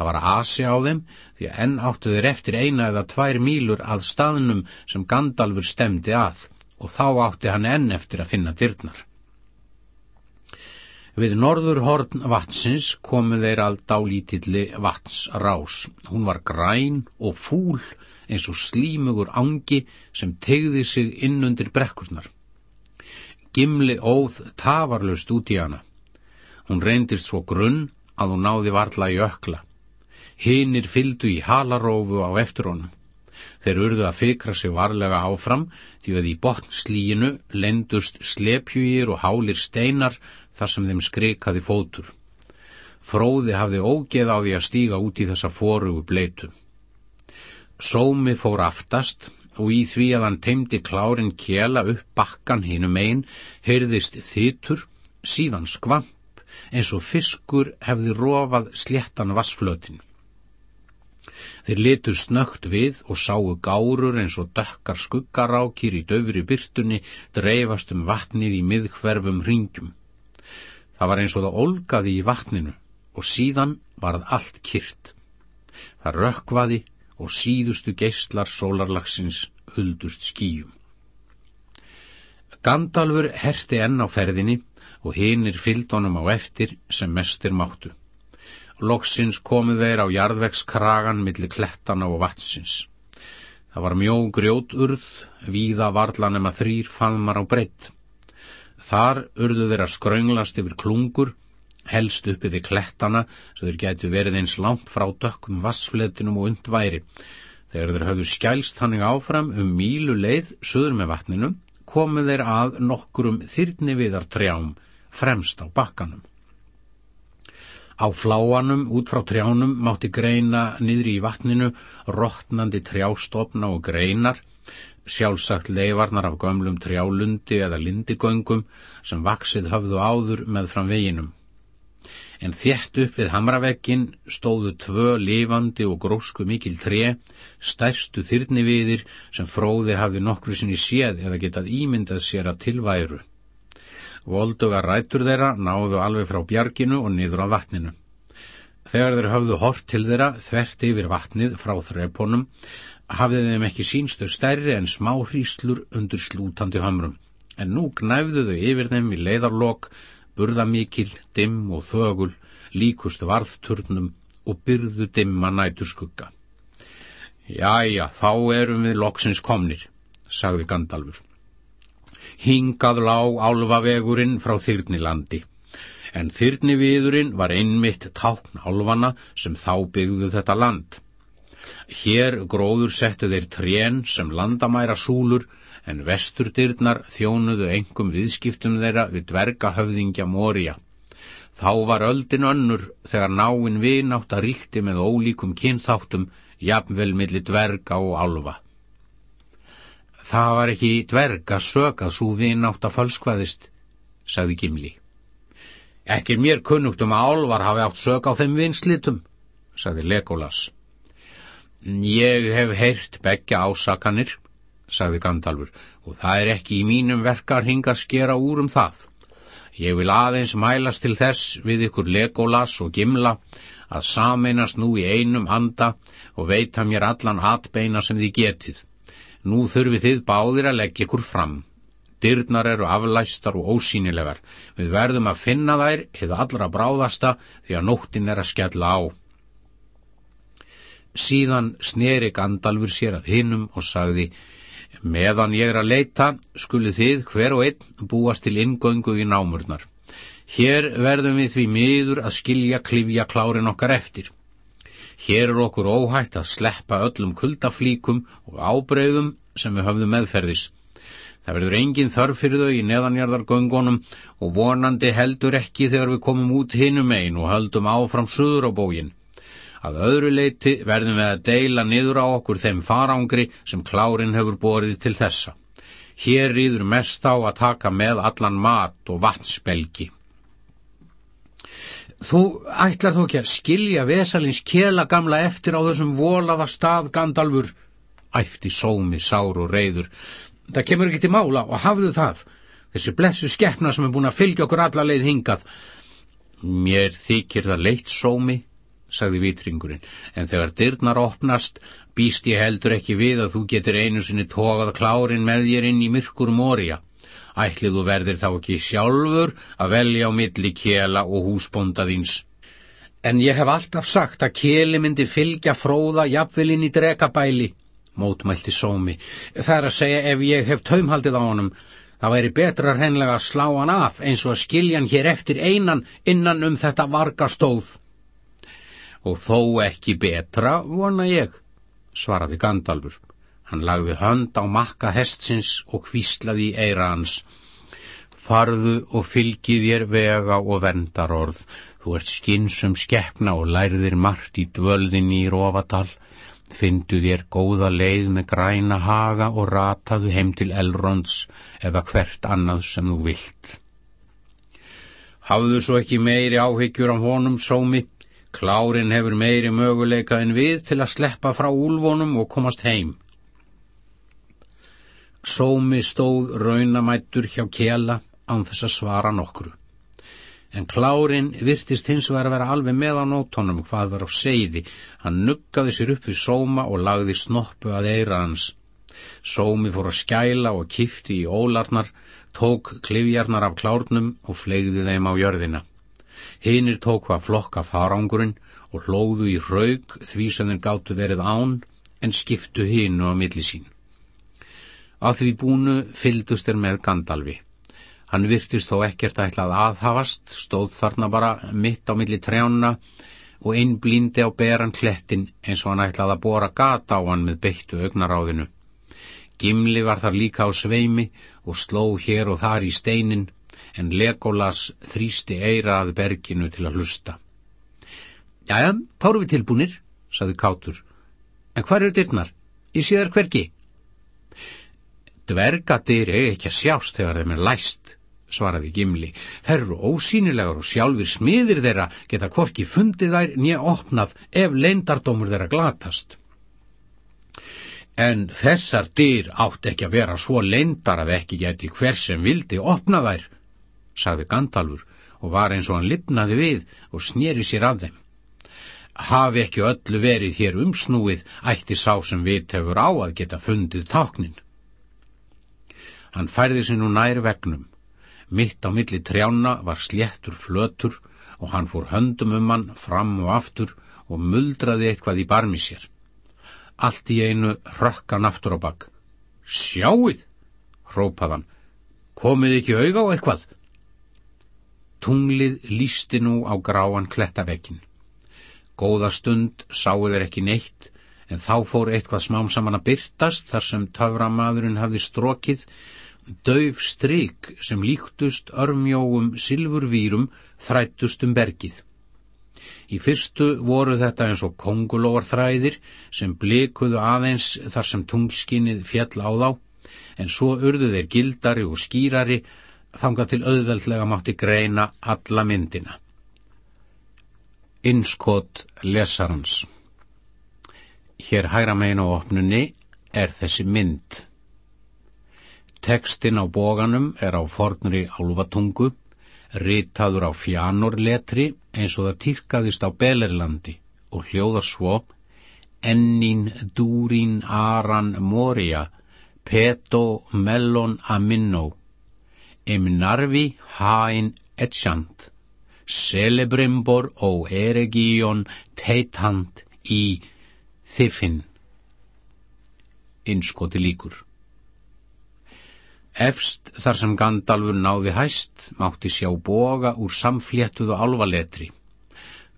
Það var asi á þeim því að enn áttu þeir eftir eina eða tvær mílur að staðnum sem Gandalfur stemdi að og þá átti hann enn eftir að finna dyrnar. Við norður horn vatsins komu þeir að dálítilli vatsrás. Hún var græn og fúl eins og slímugur angi sem tegði sig inn undir brekkurnar. Gimli óð tafarlust út í hana. Hún reyndist svo grunn að hún náði varla í ökla. Hinnir fyldu í halarófu á eftir honum. Þeir urðu að fikra sig varlega áfram því að í botnslíinu lendust slepjúir og hálir steinar þar sem þeim skrikaði fótur. Fróði hafði ógeð á því að stíga út í þessa fórugu bleitu. Sómi fór aftast og í því að hann teimdi klárin kjela upp bakkan hinum einn heyrðist þytur, síðan skvamp eins og fiskur hefði rofað sléttan vassflötin. Þeir litu snögt við og sáu gárur eins og dökkar skuggarákir í döfri byrtunni dreifast um vatnið í miðhverfum ringjum. Það var eins og það olgaði í vatninu og síðan varð allt kyrt. Það rökkvaði og síðustu geistlar sólarlagsins huldust skýjum. Gandalfur herti enn á ferðinni og hinnir fylldónum á eftir sem mestir máttu. Loksins komu þeir á jarðvegskragan millir klettana og vatsins. Það var mjó grjóturð, víða varlanum að þrýr faðmar á breytt. Þar urðu þeir að skrönglast yfir klungur, helst uppið við klettana, svo þeir getu verið eins langt frá dökkum vassfletinum og undværi. Þegar þeir höfðu skælst hannig áfram um mílu leið, söður með vatninu, komu þeir að nokkurum þyrni viðar trjám, fremst á bakkanum. Á fláanum út frá trjánum mátti greina niðri í vatninu rótnandi trjástofna og greinar, sjálfsagt leifarnar af gömlum trjálundi eða lindigöngum sem vaksið höfðu áður með fram veginum. En þétt upp við hamravekkin stóðu tvö lifandi og grósku mikil tre, stærstu þyrniviðir sem fróði hafði nokkru sinni séð eða getað ímyndað sér að tilværu. Volduga rætur þeirra náðu alveg frá bjarginu og niður á vatninu. Þegar þeir hafðu hort til þeirra þvert yfir vatnið frá þreiponum hafði þeim ekki sínstur stærri en smá hríslur undir slútandi hamrum. En nú gnæfðu þau yfir þeim í leiðarlokk, burðamikil, dimm og þögul, líkust varðturnum og byrðu dimma næturskugga. Jæja, þá erum við loksins komnir, sagði Gandalfur hingað lág álfavegurinn frá þyrnilandi. en þyrni viðurinn var einmitt tákn álfana sem þá byggðu þetta land. Hér gróður settu þeir trén sem landamæra súlur en vesturdyrnar þjónuðu engum viðskiptum þeirra við dvergahöfðingja Mória. Þá var öldin önnur þegar náinn vinátt að ríkti með ólíkum kynþáttum, jafnvel milli dverga og álfa. Það var ekki dverga sög að svo vinátt að falskvaðist, sagði Gimli. Ekki mér kunnugt um að álvar hafi átt sög á þeim vinslitum, sagði Legolas. Ég hef heyrt begja ásakanir, sagði Gandalfur, og það er ekki í mínum verkar hinga skera úr um það. Ég vil aðeins mælast til þess við ykkur Legolas og Gimla að sameinast nú í einum anda og veita mér allan atbeina sem þið getið. Nú þurfið þið báðir að leggja ykkur fram. Dyrnar eru aflæstar og ósýnilegar. Við verðum að finna þær eða allra bráðasta því að nóttin er að skella á. Síðan sneri Gandalfur sér að hinnum og sagði Meðan ég er að leita, skulu þið hver og einn búast til ingöngu í námurnar. Hér verðum við því miður að skilja klifja klárin okkar eftir. Hér er okkur óhætt að sleppa öllum kuldaflíkum og ábreyðum sem við höfðum meðferðis. Það verður engin þörf fyrir þau í neðanjarðargöngunum og vonandi heldur ekki þegar við komum út hinum einn og höldum áfram suður á bóginn. Að öðru leiti verðum við að deila niður á okkur þeim farangri sem klárin hefur borið til þessa. Hér rýður mest á að taka með allan mat og vatnsbelgi. Þú ætlar þó ekki að skilja vesalins kjela gamla eftir á þessum volaða stað Gandalfur, æfti sómi, sár og reyður. Það kemur ekki til mála og hafðu það. Þessi blessu skeppna sem er búin að fylgja okkur alla leið hingað. Mér þykir það leitt sómi, sagði vitringurinn, en þegar dyrnar opnast, býst ég heldur ekki við að þú getur einu sinni tókað klárin með þér inn í myrkur morja. Ætlið þú verðir þá ekki sjálfur að velja á milli kjela og húsbóndaðins. En ég hef alltaf sagt að kjeli myndi fylgja fróða jafnvelin í drekabæli, mótmælti sómi. Það er að segja ef ég hef taumhaldið á honum, það væri betra hreinlega að slá hann af eins og að skilja hann hér eftir einan innan um þetta varga stóð og þó ekki betra, vona ég, svaraði Gandalfur. Hann lagði hönd á makka hestsins og hvíslaði í eira hans. Farðu og fylgið þér vega og vendar orð. Þú ert skinsum skeppna og lærðir margt í dvöldin í Rófadal. Findu þér góða leið með græna haga og rataðu heim til Elrons eða hvert annað sem þú vilt. Hafðu svo ekki meiri áhyggjur á honum, sómi, Klárin hefur meiri möguleika en við til að sleppa frá úlvonum og komast heim. Sómi stóð raunamættur hjá kjela án þess að svara nokkru. En klárin virtist hins vegar að vera alveg með á nótónum hvað var á seiði. Hann nuggaði sér upp við sóma og lagði snoppu að eira hans. Sómi fór að skæla og kifti í ólarnar, tók klifjarnar af klárnum og flegði þeim á jörðina. Hinnir tóku að flokka farangurinn og hlóðu í raug því sem þeir gáttu verið án en skiptu hinnu á milli sín. Að því búnu fyldust þeir með Gandalfi. Hann virtist þó ekkert ætlað aðhafast, stóð þarna bara mitt á milli trjána og einn blíndi á beran klettin eins og hann ætlað að bóra gata á hann með beittu augnaráðinu. Gimli var þar líka á sveimi og sló hér og þar í steinin en Legolas þrýsti eira að berginu til að hlusta. Jæja, þá eru við tilbúnir, saði Kátur. En hvar eru dyrnar? Ég sé þær hvergi. Dvergadyr er ekki að sjást þegar þeim er læst, svaraði Gimli. Þær eru ósýnilegar og sjálfur smiðir þeirra geta hvorki fundið þær nýja opnað ef leindardómur þeirra glatast. En þessar dyr átt ekki að vera svo leindar að ekki geti hver sem vildi opna þær, sagði Gandalfur og var eins og hann lipnaði við og snýri sér af þeim. Hafi ekki öllu verið hér umsnúið, ætti sá sem vit hefur á að geta fundið táknin. Hann færði sér nú nær vegnum. Mitt á milli trjána var sléttur flötur og hann fór höndum um hann fram og aftur og muldraði eitthvað í barmi sér. Allt í einu rökkan aftur á bakk. Sjáuð, hrópaðan, komið ekki auga á eitthvað? Tunglið lísti nú á gráan klettavekkin. Góða stund sáu þeir ekki neitt, en þá fór eitthvað smám saman að byrtast þar sem töframadurinn hafði strokið, döf stryk sem líktust örmjóum silfurvýrum þrættust um bergið. Í fyrstu voru þetta eins og kongulóarþræðir sem blikuðu aðeins þar sem tunglskinnið fjall á þá, en svo urðu þeir gildari og skýrari þanga til auðveldlega mátti greina alla myndina. Innskot lesarans Hér hægra megin á opnunni er þessi mynd. Tekstin á bóganum er á fornri álvatungu, ritaður á fjánurletri eins og það týrkaðist á Belerlandi og hljóðar svo Ennin dúrin aran moria, peto mellon aminno emnarvi hain etchant, celebrimbor o eregion teitant í þiffin. Innskoti líkur. Efst þar sem Gandalfur náði hæst mátti sjá boga úr samfléttuðu álvaletri.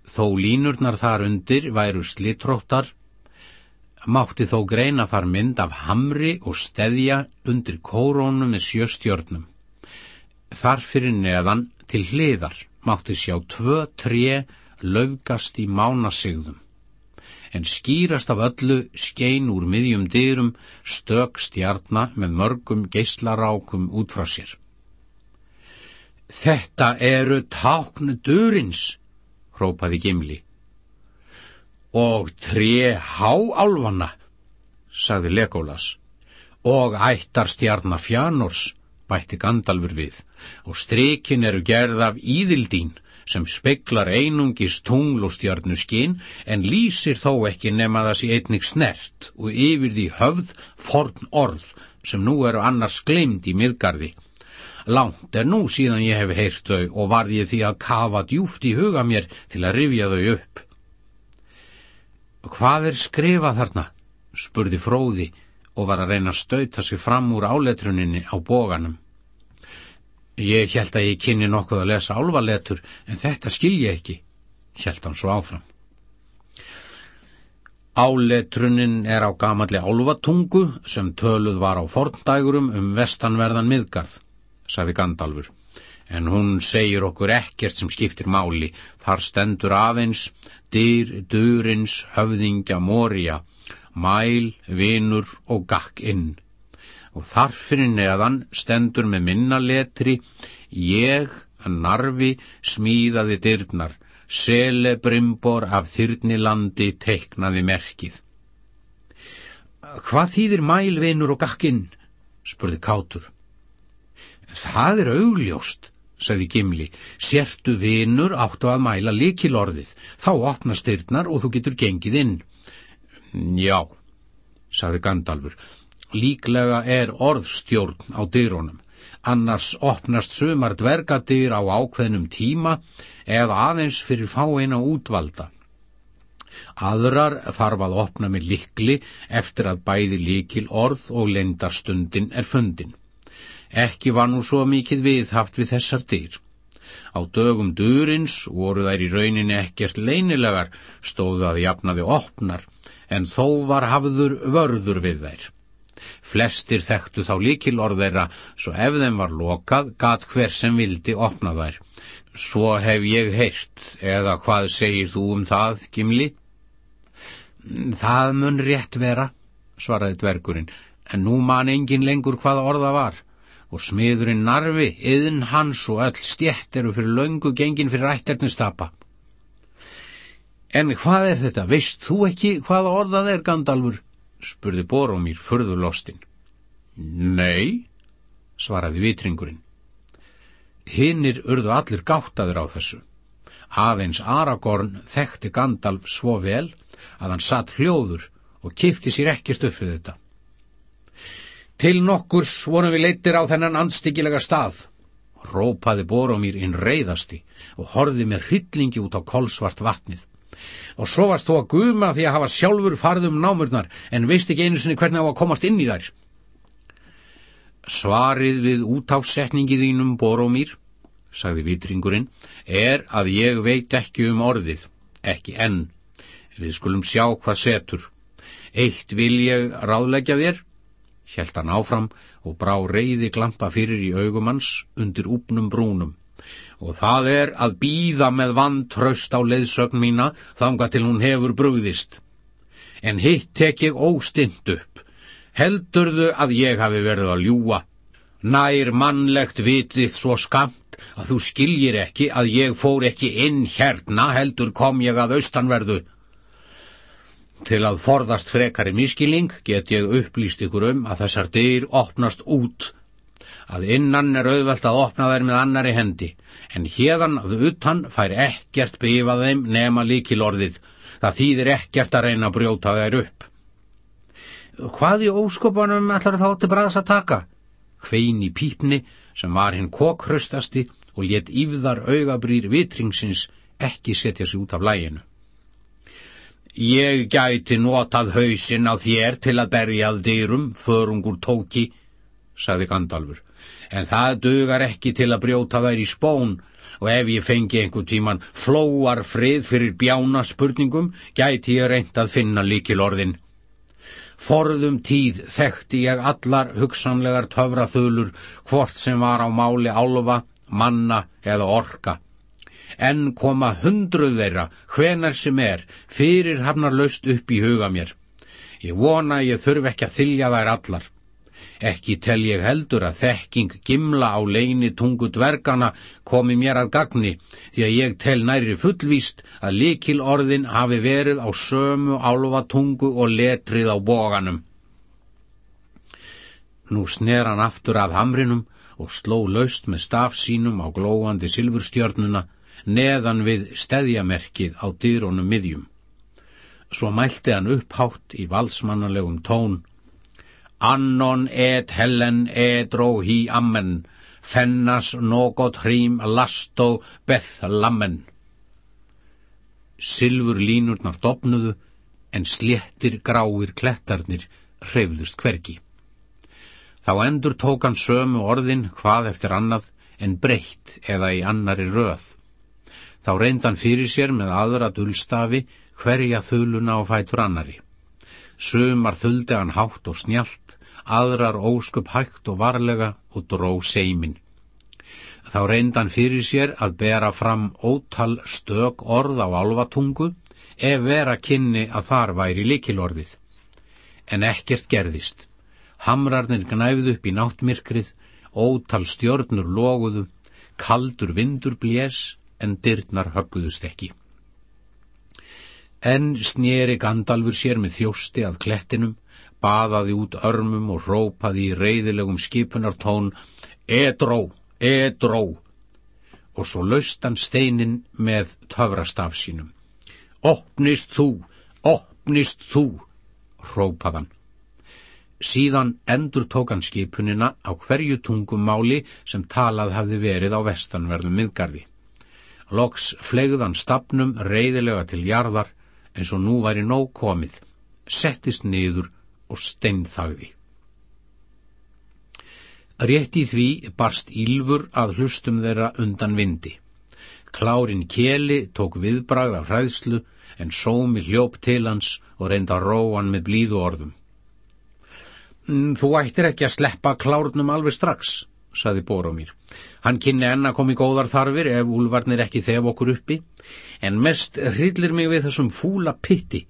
Þó línurnar þar undir væru slitróttar, mátti þó greina þar mynd af hamri og steðja undir kórónu með sjöstjörnum. Þar fyrir neðan til hliðar mátti sjá tvö tré löfgast í mánasigðum. En skýrast af öllu skein úr miðjum dyrum stök stjarnar með mörgum geyslarákum út frá sér. Þetta eru táknu durins, hrópaði Gimli. Og tré háálfana, sagði Lególas, og ættar stjarnar fjánors, bætti Gandalfur við, og strykin eru gerð af íðildín sem speklar einungis tungl og stjarnu skinn en lýsir þó ekki nema það sé einnig snert og yfir því höfð forn orð sem nú eru annars glemd í miðgarði. Langt er nú síðan ég hef heyrt þau og varð ég því að kafa djúft í huga mér til að rifja þau upp. Hvað er skrifað þarna? spurði fróði og var að reyna að stauta sig fram úr áletruninni á bóganum. Ég held að ég kynni nokkuð að lesa álvaletur, en þetta skil ég ekki, held hann svo áfram. Áletrunin er á gamalli álvatungu sem töluð var á forndægurum um vestanverðan miðgarð, saði Gandalfur, en hún segir okkur ekkert sem skiptir máli, þar stendur aðeins dyr, durins, höfðingja, morja, mæl, vinur og gakk inn og þar fyrir neðan stendur með minna letri ég að narfi smíðaði dyrnar. Celebrimbor af þyrnilandi teiknaði merkið. Hvað þýðir mælvinur og gakkinn? spurði Kátur. Það er augljóst sagði Gimli, sértu vinur áttu að mæla likilorðið, þá opnast dyrnar og þú getur gengið inn. Já, sagði Gandalfur, líklega er orðstjórn á dyrunum, annars opnast sumar dvergadyr á ákveðnum tíma eða aðeins fyrir fáina útvalda. Aðrar þarf að opna með likli eftir að bæði likil orð og lendarstundin er fundin. Ekki var nú svo mikið viðhaft við þessar dyr. Á dögum durins voru þær í rauninni ekkert leinilegar, stóðu að jafnaði opnar, en þó var hafður vörður við þær. Flestir þekktu þá líkilorð þeirra, svo ef þeim var lokað, gat hver sem vildi opna þær. Svo hef ég heyrt, eða hvað segir þú um það, Gimli? Það mun rétt vera, svaraði dvergurinn, en nú man engin lengur hvaða orða var. Og smiðurinn narfi, yðin hans og öll stjett eru fyrir löngu gengin fyrir ætternistapa. En hvað er þetta? Veist þú ekki hvaða orðað er, Gandalfur? Spurði Boromír förðurlostin. Nei, svaraði vitringurinn. Hinnir urðu allir gáttaður á þessu. Aðeins Aragorn þekkti Gandalf svo vel að hann satt hljóður og kifti sér ekkert upp við þetta. Til nokkurs vorum við leittir á þennan anstíkilega stað, rópaði Boromír inn reyðasti og horfið með hryllingi út á kolsvart vatnið og svo varst þú að guma því að hafa sjálfur farð um námurnar en veist ekki einu sinni hvernig á að komast inn í þær. Svarið við útásetningi þínum, Boromír, sagði vitringurinn, er að ég veit ekki um orðið, ekki enn. Við skulum sjá hvað setur. Eitt vil ég ráðleggja þér, hjælt hann áfram og brá reyði glampa fyrir í augumans undir úpnum brúnum. Og það er að býða með vantraust á leiðsögn mína þanga til hún hefur brúðist. En hitt tek ég óstint upp. Heldurðu að ég hafi verið að ljúa? Nær mannlegt vitið svo skamt að þú skiljir ekki að ég fór ekki inn hérna heldur kom ég að austanverðu. Til að forðast frekari miskilling get ég upplýst ykkur um að þessar dyr opnast út. Að innan er auðvelt að opna þær með annari hendi, en hérðan að utan fær ekkert bifað þeim nema líkilorðið. Það þýðir ekkert að reyna að brjóta þær upp. Hvað í óskopunum ætlar þá til bræðs að taka? Hvein í pípni sem var hinn kokhröstasti og let yfðar augabrýr vitringsins ekki setja sig út af læginu. Ég gæti notað hausinn á þér til að berjað dyrum, förungur tóki, sagði Gandalfur, en það dugar ekki til að brjóta þær í spón og ef ég fengi einhver tíman flóar frið fyrir bjána spurningum, gæti ég reynd að finna líkilorðin. Forðum tíð þekkti ég allar hugsanlegar töfraþulur hvort sem var á máli álfa, manna eða orka en koma hundruð þeirra, hvenar sem er, fyrir hafnar laust upp í huga mér. Ég vona ég þurf ekki að þylja þær allar. Ekki tel ég heldur að þekking gimla á leini tungu dvergana komi mér að gagni, því að ég tel næri fullvíst að likil orðin hafi verið á sömu álfa tungu og letrið á bóganum. Nú sner hann aftur að hamrinum og sló laust með staf sínum á glóandi silfurstjörnuna neðan við steðjamerkið á dýrónum miðjum. Svo mælti hann upphátt í valsmannalegum tón. Annon et hellen et róhi ammen, fennas nogot hrým lastó beth lammen. Silfur línurnar dopnuðu, en sléttir gráir klettarnir hreyfðust hvergi. Þá endur tók hann sömu orðin hvað eftir annað en breytt eða í annari röð. Þá reyndan fyrir sér með aðra dullstafi hverja þuluna á fætur annari. Sumar þuldi hann hátt og snjált, aðrar óskup hægt og varlega og dró seimin. Þá reyndan fyrir sér að bera fram ótal stök orð á alvatungu ef vera kynni að þar væri likilorðið. En ekkert gerðist. Hamrarnir gnæfðu upp í náttmirkrið, ótal stjörnur loguðu, kaldur vindur blés, en dyrnar högguðust ekki. En snýri Gandalfur sér með þjósti að klettinum, baðaði út örmum og rópaði í reyðilegum skipunartón Edró, Edró og svo laust hann steinin með töfrastaf sínum. Opnist þú, opnist þú, rópaðan. Síðan endur tók hann skipunina á hverju tungumáli sem talað hafði verið á vestanverðum miðgarði. Loks flegðan stafnum reyðilega til jarðar eins og nú væri nóg komið, settist niður og steinþagði. Rétt í því barst ílfur að hlustum þeirra undan vindi. Klárin keli tók viðbragð af hræðslu en sómi hljóp til hans og reynda róan með blíðu orðum. Mm, þú ættir ekki að sleppa klárnum alveg strax, saði Boromír. Hann kynni enna komi góðar þarfir ef úlvarnir ekki þef okkur uppi, en mest hryllir mig við þessum fúla pitti.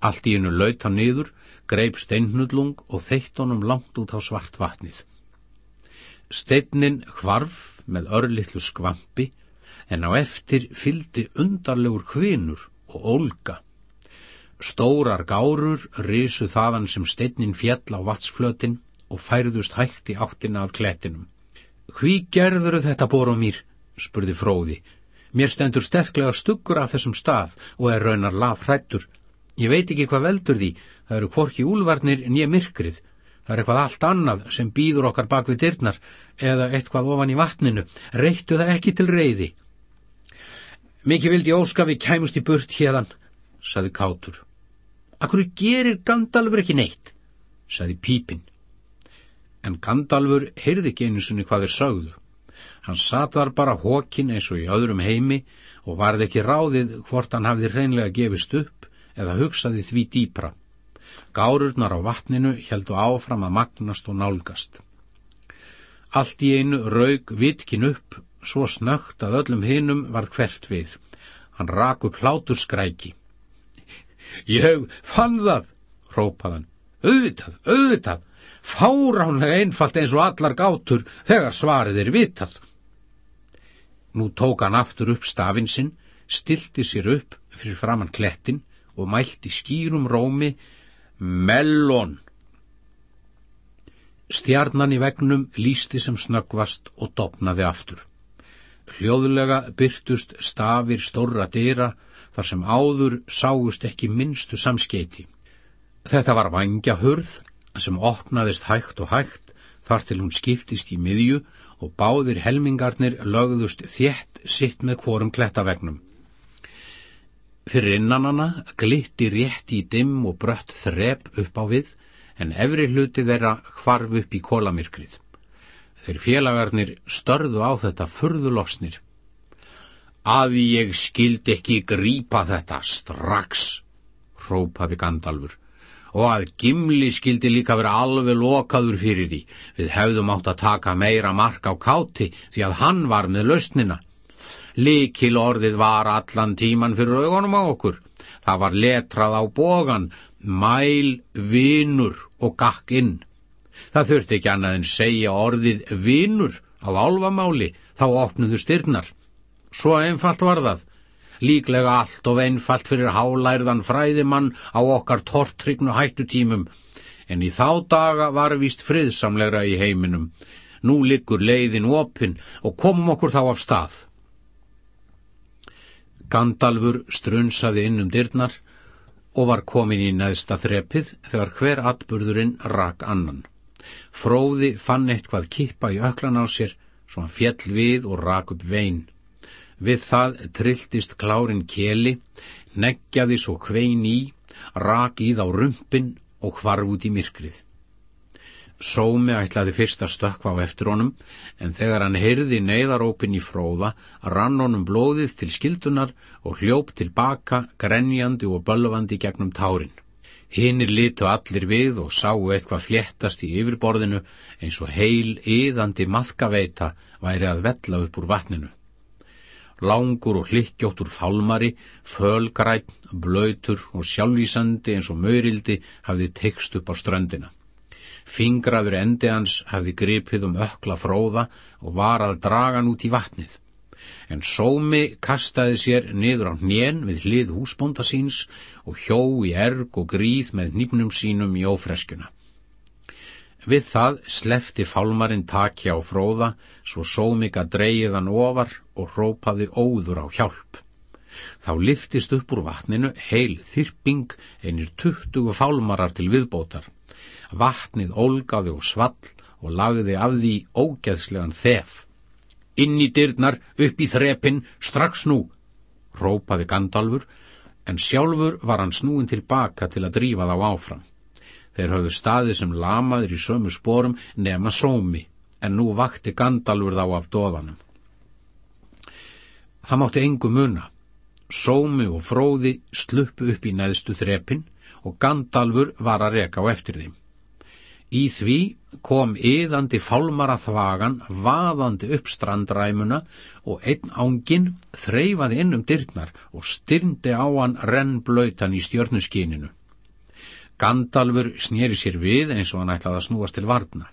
Allt í hennu laut hann niður, greip steinnudlung og þeitt honum langt út á svart vatnið. Steinnin hvarf með örlittlu skvampi, en á eftir fyldi undarlegur hvinur og ólga. Stórar gárur risu þaðan sem steinnin fjall á vatsflötin og færðust hægt í áttina af klettinum. Hví gerður þetta borum mér? spurði fróði. Mér stendur sterklega stuggur af þessum stað og er raunar laf hrættur. Ég veit ekki hvað veldur því, það eru hvorki úlvarnir ég myrkrið. Það er eitthvað allt annað sem býður okkar bak við dyrnar eða eitthvað ofan í vatninu. Reittu það ekki til reyði. Mikið vildi óska við kæmust í burt hérðan, saði Kátur. Akkur gerir Gandalfur ekki neitt, saði Pípinn en Gandalfur heyrði ekki einu sinni hvað þeir sögðu. Hann satt var bara hókin eins og í öðrum heimi og varði ekki ráðið hvort hann hafði reynlega gefist upp eða hugsaði því dýpra. Gárurnar á vatninu heldu áfram að magnast og nálgast. Allt í einu raug vitkin upp, svo snögt að öllum hinnum var hvert við. Hann rak upp hláturskræki. Ég fann það, rópaðan. Auðvitað, auðvitað, fáránlega einfalt eins og allar gátur þegar svarið er vitað. Nú tók hann aftur upp stafinn sinn, stilti sér upp fyrir framann klettin og mælti skýrum rómi Mellon. Stjarnan í vegnum lísti sem snöggvast og dopnaði aftur. Hljóðulega byrtust stafir stórra dyra þar sem áður sáust ekki minnstu samskeiti. Þetta var vangja hurð sem opnaðist hægt og hægt þar til hún skiptist í miðju og báðir helmingarnir lögðust þétt sitt með hvorum klettavegnum. Fyrir innanana glitti rétt í dimm og brött þrep upp á við, en efri hluti þeirra hvarf upp í kólamirkrið. Þeir félagarnir störðu á þetta furðulosnir. Að ég skildi ekki grípa þetta strax, rópaði Gandalfur og að Gimli skildi líka vera alveg lokaður fyrir því. Við hefðum átt að taka meira mark á káti því að hann var með lausnina. Likil orðið var allan tíman fyrir augunum á okkur. Það var letrað á bogan, mæl, vinur og gakk inn. Það þurfti ekki annað en segja orðið vinur á álvamáli, þá opnuðu styrnar. Svo einfalt var það líklega allt og einfalt fyrir hálærðan fræðimann á okkar tortrygnu hættutímum, en í þá daga var vist friðsamlegra í heiminum. Nú liggur leiðin opinn og komum okkur þá af stað. Gandalfur strunsaði inn um dyrnar og var komin í neðsta þrepið þegar hver atburðurinn rak annan. Fróði fann eitthvað kippa í öklan á sér, svo hann fjell við og rak upp vein. Við það trilltist klárin keli, neggjaði svo hvein í, rak í þá rumpin og hvarf út í myrkrið. Sómi ætlaði fyrst að stökka á eftir honum, en þegar hann heyrði neyðarópin í fróða, rann honum blóðið til skildunar og hljóp tilbaka, grenjandi og bölvandi gegnum tárin. Hinnir litu allir við og sáu eitthvað fléttast í yfirborðinu eins og heil, yðandi maðkaveita væri að vella upp úr vatninu langur og hlikkjóttur fálmari, fölgræn, blöytur og sjálfísandi eins og maurildi hafði tekst upp á ströndina. Fingraður endi hans hafði gripið um ökla fróða og var að draga hann út í vatnið. En sómi kastaði sér niður á hnén við hlið húsbónda síns og hjó í erg og gríð með nýpnum sínum í ófreskuna. Við það slefti fálmarinn takja á fróða, svo sómika dreyið hann ofar og rópaði óður á hjálp. Þá liftist upp úr vatninu heil þyrping einir tuttugu fálmarar til viðbótar. Vatnið ólgaði og svall og lagði af því ógeðslegan þef. Inn í dyrnar, upp í þrepin, strax nú, rópaði Gandalfur, en sjálfur var hann snúin tilbaka til að drífa þá áfram. Þeir hafðu staðið sem lamaður í sömu spórum nema sómi, en nú vakti Gandalfur þá af dóðanum. Það mátti engu muna. Sómi og fróði sluppu upp í neðstu þrepin og Gandalfur var að reka á eftir þeim. Í því kom yðandi fálmara þvagan vaðandi upp strandræmuna og einn ángin þreyfaði inn um dyrnar og styrndi á hann rennblöytan í stjörnuskininu. Gandalfur snýri sér við eins og hann ætlaði að snúast til varna.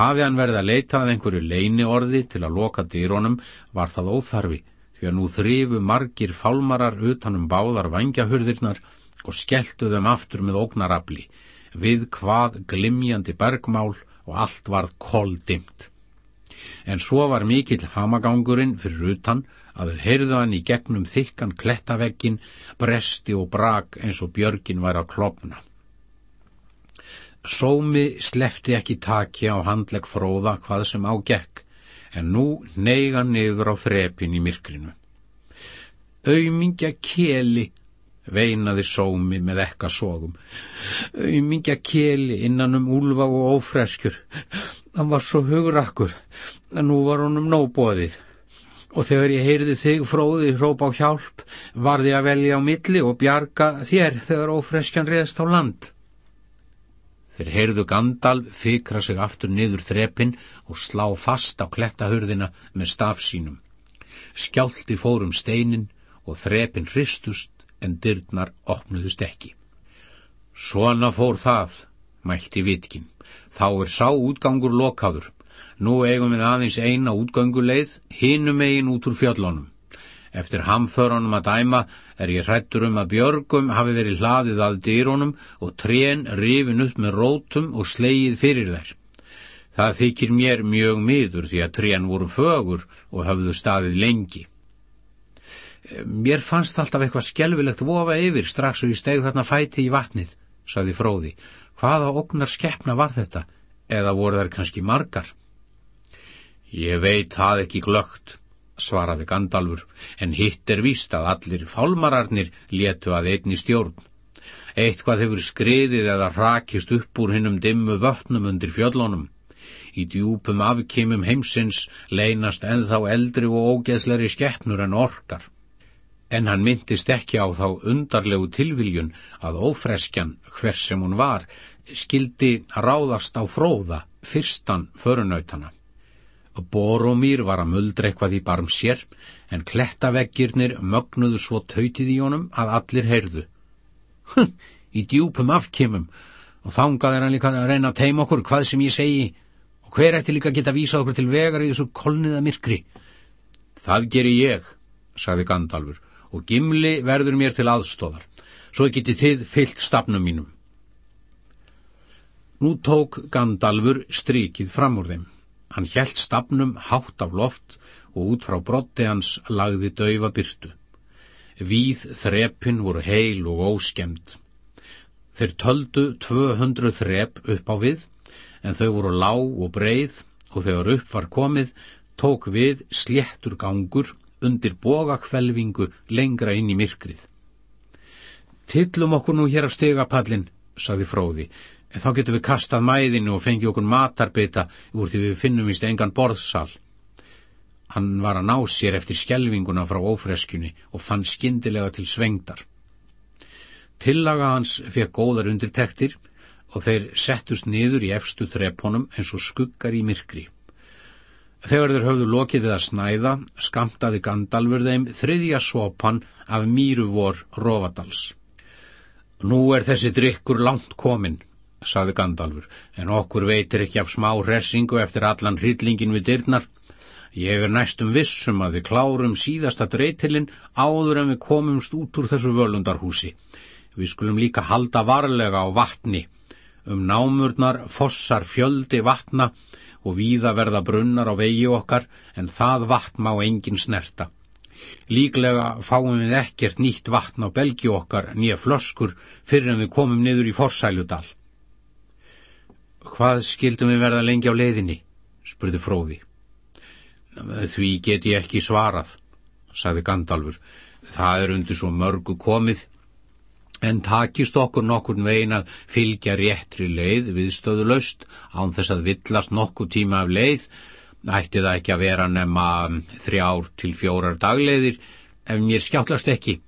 Hafi hann verið að leita að einhverju leini orði til að loka dýrónum var það óþarfi því að nú þrifu margir fálmarar utanum báðar vangjahurðirnar og skelltu þeim aftur með ógnarabli við hvað glimjandi bergmál og allt varð koldimt. En svo var mikill hamagangurinn fyrir utan að þau heyrðu hann í gegnum þykkan klettaveggin, bresti og brak eins og björgin væri að klopna. Sómi slefti ekki taki á handlegg fróða hvað sem á gekk, en nú neyga niður á þrepin í myrkrinu. Auðmingja keli, veinaði sómi með ekka sógum. Mingja keli innan um úlfa og ófreskjur. Hann var svo hugrakkur, en nú var honum nóbóðið. Og þegar ég heyrði þig fróði hrópa á hjálp, varði að velja á milli og bjarga þér þegar ófreskjan reðst á land. Þeir heyrðu Gandalf fikra sig aftur niður þrepin og slá fast á klettahurðina með staf sínum. Skjálti fórum steinin og þrepin hristust en dyrnar opnuðust ekki. Svona fór það, mælti vitkin. Þá er sá útgangur lokaður. Nú eigum við aðeins eina útganguleið, hinum eigin út úr fjöllunum. Eftir hamförunum að dæma er ég hrættur um að björgum hafi verið hlaðið að dýrónum og trén rifin upp með rótum og sleið fyrir þær. Það þykir mér mjög miður því að trén voru fögur og hafðu staðið lengi. Mér fannst alltaf eitthvað skjelvilegt vofa yfir strax og ég steg þarna fæti í vatnið, saði fróði. Hvaða oknar skeppna var þetta? Eða voru þær kannski margar? Ég veit það ekki glögt, svaraði Gandalfur, en hitt er víst að allir fálmararnir létu að einni stjórn. Eitthvað hefur skriðið eða rakist upp úr hinnum dimmu vötnum undir fjöllunum. Í djúpum afkimum heimsins leynast enþá eldri og ógeðsleri skeppnur en orkar. En hann myndist ekki á þá undarlegu tilviljun að ófreskjan, hvers sem hún var, skildi ráðast á fróða fyrstan förunautana. Boromír var að muldra eitthvað í barm sér, en klettaveggirnir mögnuðu svo tautið í honum að allir heyrðu. Hm, í djúpum afkimum, og þangað er hann líka að reyna að teima okkur hvað sem ég segi, og hver eftir líka geta vísað okkur til vegar í þessu kolniða myrkri. Það gerir ég, sagði Gandalfur, og Gimli verður mér til aðstóðar, svo geti þið fyllt stafnum mínum. Nú tók Gandalfur strikið fram úr þeim. Hann hjælt stafnum hátt af loft og út frá brotti hans lagði daufa byrtu. Víð þrepin voru heil og óskemd. Þeir töldu 200 þrep upp á við, en þau voru lág og breið og þegar upp var komið tók við sléttur gangur undir bogakvelvingu lengra inn í myrkrið. Tillum okkur nú hér á stegapallin, saði fróði, en þá getum við kastað mæðinu og fengið okkur matarbita úr því við finnum vist engan borðsal. Hann var að ná sér eftir skjelvinguna frá ófreskjunni og fann skindilega til svengdar. Tillaga hans fekk góðar undirtektir og þeir settust niður í efstu þrepunum eins og skuggar í myrkri. Þegar þeir höfðu lokið við að snæða, skamtaði Gandalfur þeim þriðja sopan af mýru vor Rófadals. Nú er þessi drikkur langt kominn, saði Gandalfur, en okkur veitir ekki af smá hressingu eftir allan hryllingin við dyrnar. Ég er næstum vissum að við klárum síðasta dreytilinn áður en við komumst út úr þessu völundarhúsi. Við skulum líka halda varlega á vatni. Um námurnar fossar fjöldi vatna og víða verða brunnar á vegi okkar en það vatn má engin snerta. Líklega fáum við ekkert nýtt vatn á belgi okkar nýja flöskur fyrir en við komum niður í Forsæludal. Hvað skildum við verða lengi á leiðinni? spurði fróði. Því get ég ekki svarað, sagði Gandalfur. Það er undir svo mörgu komið, en takist okkur nokkur vegin að fylgja réttri leið viðstöðu löst án þess að villast nokkur tíma af leið, ætti það ekki að vera nema þrjár til fjórar dagleiðir ef mér skjáttlast ekki.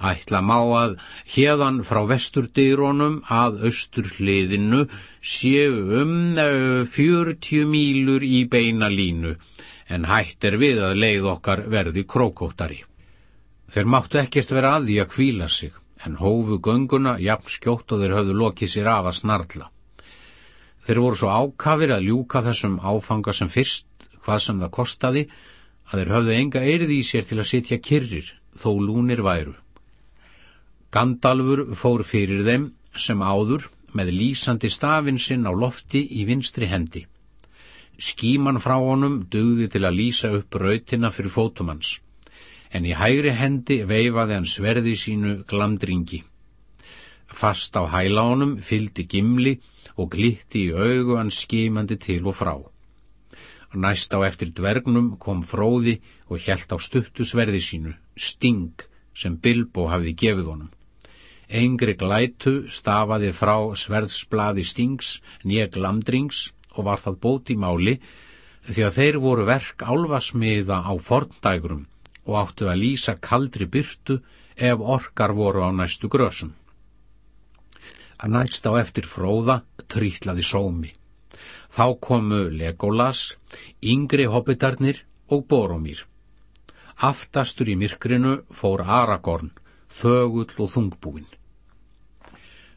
Ætla má að hérðan frá vesturdýrónum að austur hliðinu séu um 40 eh, mílur í beina línu en hætt er við að leið okkar verði krókóttari. Þeir máttu ekkert vera að því að kvíla sig en hófu gönguna jafn skjótt og þeir höfðu lokið sér af að snarla. Þeir voru svo ákafir að ljúka þessum áfanga sem fyrst, hvað sem það kostaði, að þeir höfðu enga eirði í sér til að sitja kyrrir, þó lúnir væru. Gandalfur fór fyrir þeim sem áður með lýsandi stafinn sinn á lofti í vinstri hendi. Skíman frá honum dugði til að lýsa upp rautina fyrir fótumans, en í hægri hendi veifaði hann sverði sínu glamdringi. Fast á hæla honum fyldi gimli og glitti í augu hann skímandi til og frá. Næst á eftir dvergnum kom fróði og hjælt á stuttu sverði sínu, sting, sem Bilbo hafði gefið honum. Engri glætu stafaði frá sverðsblaði stings, nýja glamdrings og var það bóti máli því að þeir voru verk álvasmiða á forndægrum og áttu að lýsa kaldri byrtu ef orkar voru á næstu grösum. Að næst á eftir fróða trýtlaði sómi. Þá komu Legolas, yngri hobbitarnir og Boromír. Aftastur í myrkrinu fór Aragorn, þögull og þungbúinn.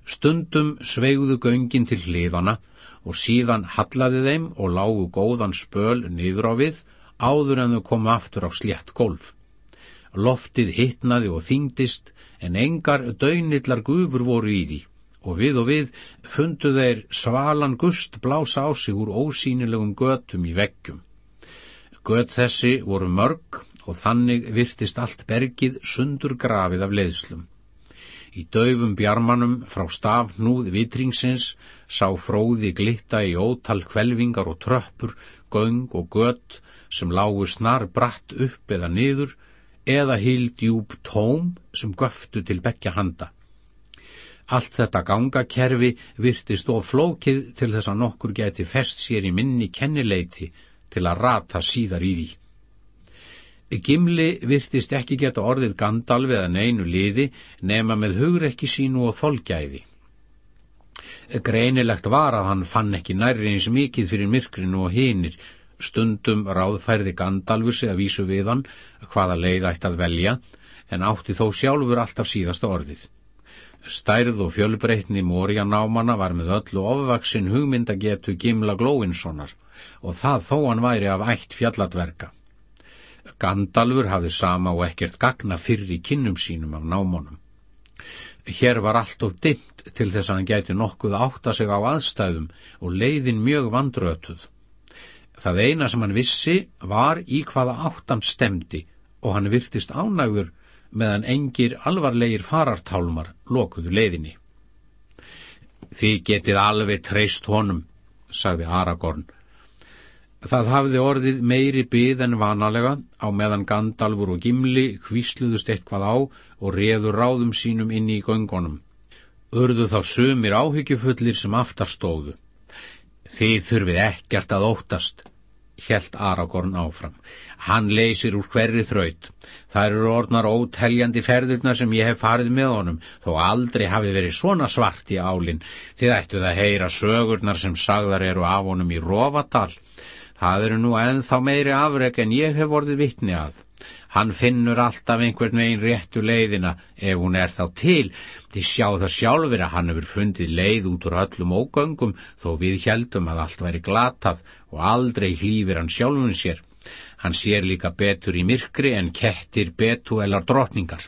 Stundum sveigðu göngin til hliðana og síðan hallaði þeim og lágu góðan spöl niður á við áður en þau komu aftur á slétt golf. Loftið hittnaði og þingdist en engar dögnillar gufur voru í því og við og við fundu þeir svalan gust blása á sig úr ósýnilegum götum í veggjum. Göt þessi voru mörg og þannig virtist allt bergið sundur grafið af leiðslum. Í döfum bjarmanum frá stafnúð vitringsins sá fróði glitta í ótal kvelvingar og tröppur, göng og gött sem lágu snar bratt upp eða niður eða hildjúb tóm sem göftu til bekja handa. Allt þetta gangakerfi virtist of flókið til þess að nokkur geti fest sér í minni kennileiti til að rata síðar í því. Gimli virtist ekki geta orðið Gandalf eða neinu liði nema með hugrekki sínu og þolgæði. Greinilegt var að hann fann ekki nærri eins mikið fyrir myrkrinu og hinir, stundum ráðfærði Gandalfur sig að vísu við hann hvaða leið ætti að velja, en átti þó sjálfur alltaf síðasta orðið. Stærð og fjölbreytni Mória námanna var með öllu ofvaksinn hugmyndagetu Gimla Glóinssonar og það þó hann væri af ætt fjallatverka. Gandalfur hafði sama og ekkert gagna fyrir í kinnum sínum af námónum. Hér var allt of dimmt til þess að hann gæti nokkuð átta sig á aðstæðum og leiðin mjög vandrötuð. Það eina sem hann vissi var í hvaða áttan stemdi og hann virtist ánægður meðan engir alvarlegir farartálmar lokuðu leiðinni. Þið getið alveg treyst honum, sagði Aragorn Það hafði orðið meiri byð en vanalega á meðan Gandalfur og Gimli hvísluðust eitthvað á og reður ráðum sínum inn í göngunum. Urðu þá sumir áhyggjufullir sem aftarstóðu. Þið þurfið ekkert að óttast, helt Aragorn áfram. Hann leysir úr hverri þraut. Það eru orðnar óteljandi ferðurna sem ég hef farið með honum, þó aldrei hafi verið svona svart í álinn. Þið ættuð að heyra sögurnar sem sagðar eru af honum í Rófadal. Það eru nú ennþá meiri afreg en ég hef vorðið vittni að. Hann finnur alltaf einhvern veginn réttu leiðina ef hún er þá til. Þið sjá það sjálfur að hann hefur fundið leið út úr öllum ógöngum þó við heldum að allt væri glatað og aldrei hlýfir hann sjálfun sér. Hann sér líka betur í myrkri en kettir betu elar drotningar.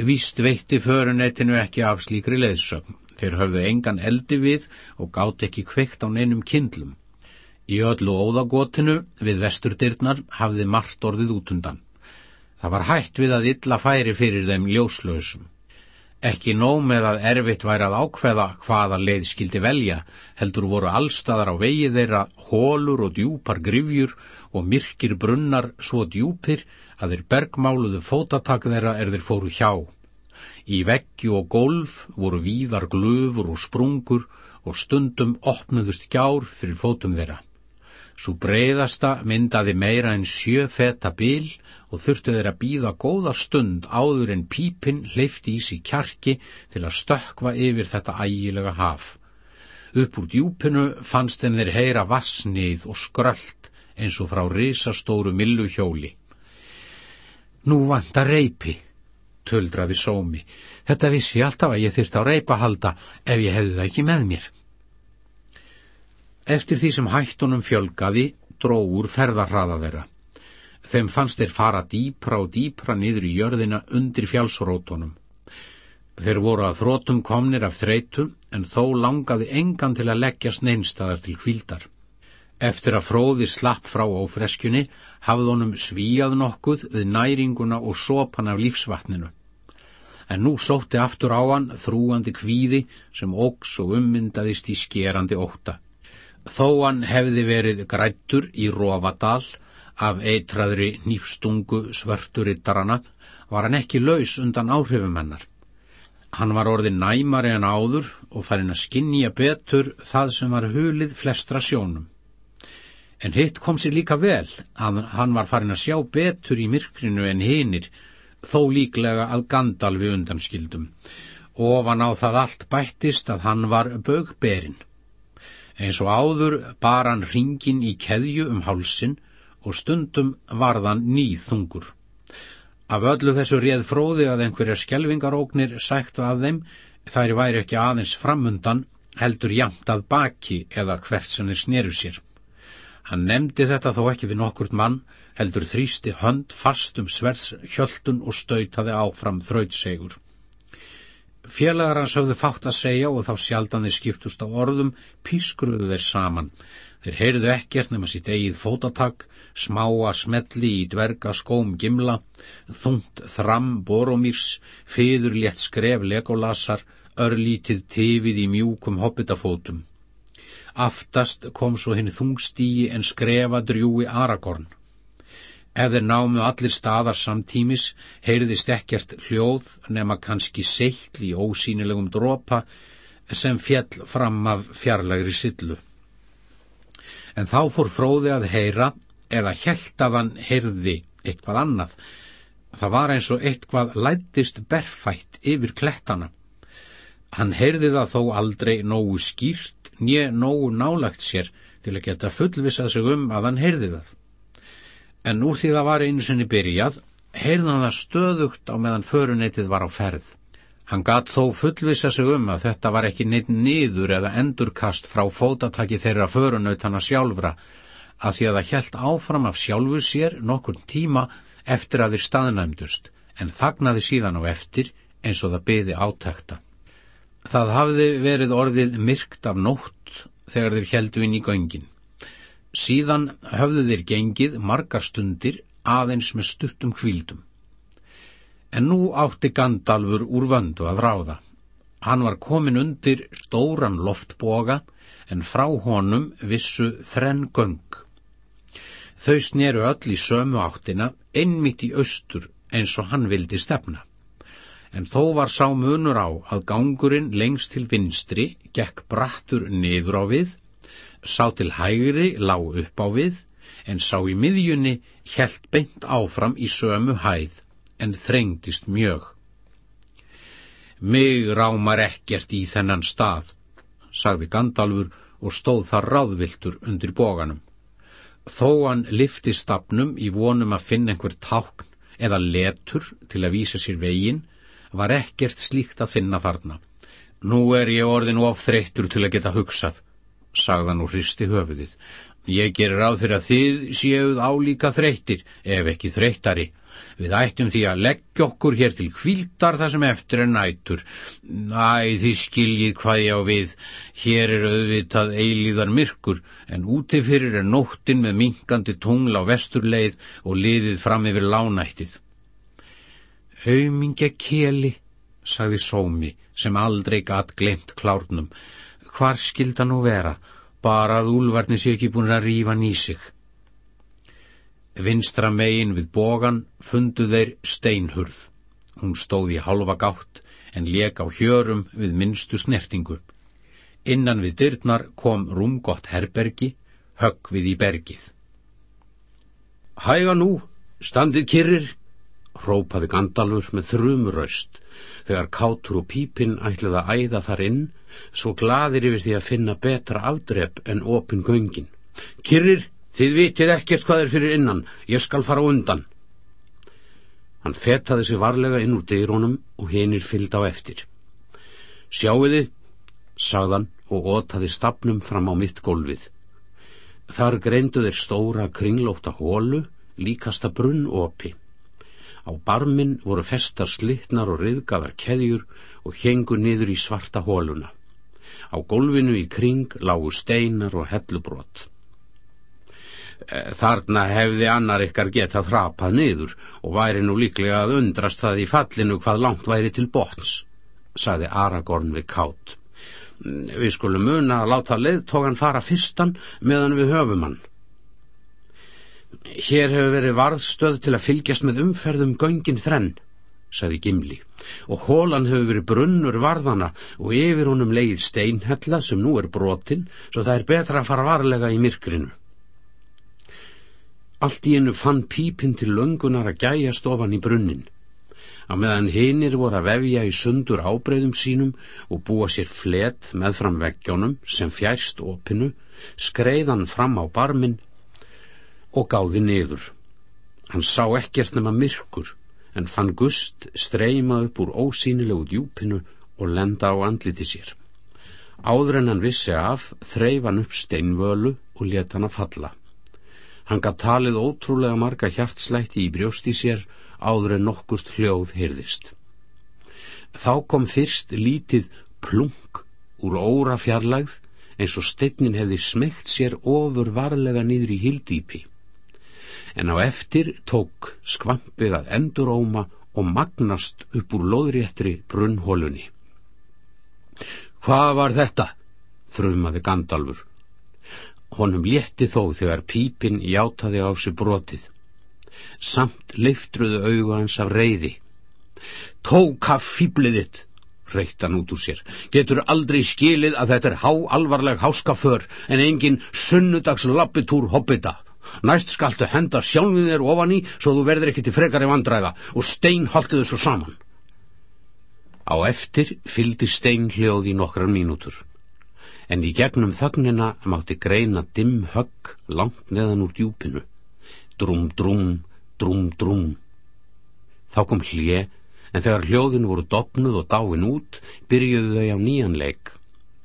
Vist veitti förunettinu ekki af slíkri leiðsögn. Þeir höfðu engan eldi við og gátt ekki kveikt á neinum kindlum. Í öllu óðagotinu við vesturdyrnar hafði margt orðið útundan. Það var hægt við að illa færi fyrir þeim ljóslausum. Ekki nóg með að erfitt væri að ákveða hvaða leið skildi velja, heldur voru allstaðar á vegi þeirra hólur og djúpar grifjur og myrkir brunnar svo djúpir að þeir bergmáluðu fótatak þeirra er þeir fóru hjá. Í veggju og golf voru víðar glöfur og sprungur og stundum opnuðust gjár fyrir fótum þeirra. Svo breyðasta myndaði meira en sjö feta bil og þurftu þeir að býða góða stund áður en pípinn hleyfti í sig kjarki til að stökva yfir þetta ægilega haf. Upp úr djúpinu fannst þeim þeir heyra vassnið og skröld eins og frá risastóru milluhjóli. Nú vant að reypi, töldraði sómi. Þetta vissi alltaf að ég þyrst á reypa halda ef ég hefði það ekki með mér. Eftir því sem hættunum fjölgaði dróur ferðarhraða þeirra. Þeim fannst þeir fara dýpra og dýpra niður í jörðina undir fjálsrótunum. Þeir voru að þrótum komnir af þreytum en þó langaði engan til að leggja sneinstaðar til kvíldar. Eftir að fróði slapp frá ófreskjunni hafði honum svíjað nokkuð við næringuna og sopan af lífsvatninu. En nú sótti aftur á hann þrúandi kvíði sem óks og ummyndaðist í skerandi óta. Þó hann hefði verið grættur í Rófadal af eitraðri nýfstungu svörturittarana var hann ekki laus undan áhrifum hennar. Hann var orðin næmari en áður og farin að skinnja betur það sem var hulið flestra sjónum. En hitt kom sér líka vel að hann var farin að sjá betur í myrkrinu en hinir, þó líklega að Gandalfi undanskildum. Ofan á það allt bættist að hann var bögberinn. Eins og áður bar hann ringin í keðju um hálsin og stundum varðan nýðþungur. Af öllu þessu réð fróði að einhverjar skjelvingaróknir sæktu að þeim, þær væri ekki aðeins framundan, heldur jamt að baki eða hvert sem þeir sneru sér. Hann nefndi þetta þó ekki við nokkurt mann, heldur þrýsti hönd fast um sverðs hjöldun og stautaði áfram þrautsegur. Félagar hans höfðu fátt að segja og þá sjaldan þeir skiptust á orðum, pískruðu þeir saman. Þeir heyrðu ekkert nema sitt eigið fótatak, smáa smelli í dverga skóm gimla, þungt þram boromýrs, fyður létt skref legolasar, örlítið tifið í mjúkum hoppitafótum. Aftast kom svo hinn þungstígi en skrefa drjúi Aragorn. Ef þeir námu allir staðar samtímis, heyrðist ekkert hljóð nema kannski seittl í ósýnilegum dropa sem fjell fram af fjarlægri sillu. En þá fór fróði að heyra eða helt að hann heyrði eitthvað annað. Það var eins og eitthvað lættist berfætt yfir klettana. Hann heyrði það þó aldrei nógu skýrt, nýja nógu nálagt sér til að geta fullvisað sig um að hann heyrði það en úr því það var einu sinni byrjað, heyrðan það stöðugt á meðan föruneytið var á ferð. Hann gatt þó fullvisa sig um að þetta var ekki neitt niður eða endurkast frá fótataki þeirra förunautana sjálfra, að því að það helt áfram af sjálfu sér nokkur tíma eftir að þeir staðnæmdust, en þagnaði síðan á eftir eins og það byði átækta. Það hafði verið orðið myrkt af nótt þegar þeir heldu inn í göngin. Síðan höfðu þeir gengið margar stundir aðeins með stuttum kvíldum. En nú átti Gandalfur úr vöndu að ráða. Hann var komin undir stóran loftboga en frá honum vissu þrenn göng. Þau sneru öll í sömu áttina einmitt í austur eins og hann vildi stefna. En þó var sá munur á að gangurinn lengst til vinstri gekk brattur niður á við sá til hægri lág upp á við, en sá í miðjunni helt beint áfram í sömu hæð, en þrengdist mjög. Mig rámar ekkert í þennan stað, sagði Gandalfur og stóð þar ráðviltur undir bóganum. Þó hann lifti stafnum í vonum að finna einhver tákn eða letur til að vísa sér veginn, var ekkert slíkt að finna þarna. Nú er ég orðin of þreyttur til að geta hugsað, sagðan og hristi höfuðið. Ég gerir ráð fyrir að þið séuð álíka þreyttir, ef ekki þreyttari. Við ættum því að leggja okkur hér til kvíldar það sem eftir er nætur. Æ, þið skiljið hvað ég á við. Hér er auðvitað eilíðar myrkur, en útifyrir er nóttin með minkandi tungla á vesturleið og liðið fram yfir lánættið. Haumingja keli, sagði Sómi, sem aldrei gatt glemt klárnum hvar skilda nú vera, bara að úlvarni sé ekki búin að rífa ný sig. Vinstra megin við bogan fundu þeir steinhurð. Hún stóð í halva gátt en leik á hjörum við minnstu snertingu. Innan við dyrnar kom rúmgott herbergi, högg við í bergið. Hæga nú, standið kyrrir, rópaði Gandalfur með þrumraust þegar kátur og pípinn ætlaði að æða þar inn svo gladir yfir því að finna betra afdrep en opin göngin. Kyrrir, þið vitið ekkert hvað er fyrir innan, ég skal fara undan. Hann fetaði sig varlega inn úr deirónum og hinnir fylgd á eftir. Sjáuði, sagðan og ótaði stafnum fram á mitt gólfið. Þar greindu þeir stóra kringlóta hólu, líkasta brunn opi. Á barminn voru festar slittnar og riðgaðar keðjur og hengu niður í svarta hóluna. Á gólfinu í kring lágu steinar og hellubrót. E, þarna hefði annar ykkar getað hrapað niður og væri nú líklega að undrast það í fallinu hvað langt væri til botns, saði Aragorn við kátt. Við skulum muna að láta leðtógan fara fyrstan meðan við höfum hann. Hér hefur verið varðstöð til að fylgjast með umferðum göngin þrenn, saði Gimli, og hólan hefur verið brunnur varðana og yfir honum leið steinhella sem nú er brotin, svo það er betra að fara varlega í myrkrinu. Allt í enu fann pípinn til löngunar að gæja stofan í brunnin á meðan hinnir voru að vefja í sundur ábreyðum sínum og búa sér flet með fram veggjónum sem fjærst opinu, skreiðan fram á barmin og gáði niður. Hann sá ekkert nema myrkur, en fann gust streyma upp úr ósýnilegu djúpinu og lenda á andliti sér. Áður en hann vissi af, þreif hann upp steinvölu og let hann að falla. Hann gaf talið ótrúlega marga hjartslætti í brjósti sér áður en nokkurt hljóð heyrðist. Þá kom fyrst lítið plunk úr óra fjarlægð eins og steinnin hefði smegt sér ofur varlega nýður í hildýpi. En á eftir tók skvampið að enduróma og magnast upp úr loðréttri brunnhólunni. Hvað var þetta? þrumaði Gandalfur. Honum létti þó þegar pípinn játaði á sig brotið samt leiftruðu augu hans af reyði. Tóka fýbliðitt, reykt hann út úr sér, getur aldrei skilið að þetta er háalvarleg háskaför en engin sunnudags lappitúr hobbita. Næst skaltu henda sjálfið þér ofan í svo þú verður ekki til frekari vandræða og stein haldiðu svo saman. Á eftir fyldi stein hljóð í nokkran mínútur en í gegnum þögnina mátti greina dimm högg langt neðan úr djúpinu. Drum, drum, drum, drum. Þá kom hlje, en þegar hljóðin voru dopnuð og dáin út, byrjuðu þau á nýjan leik.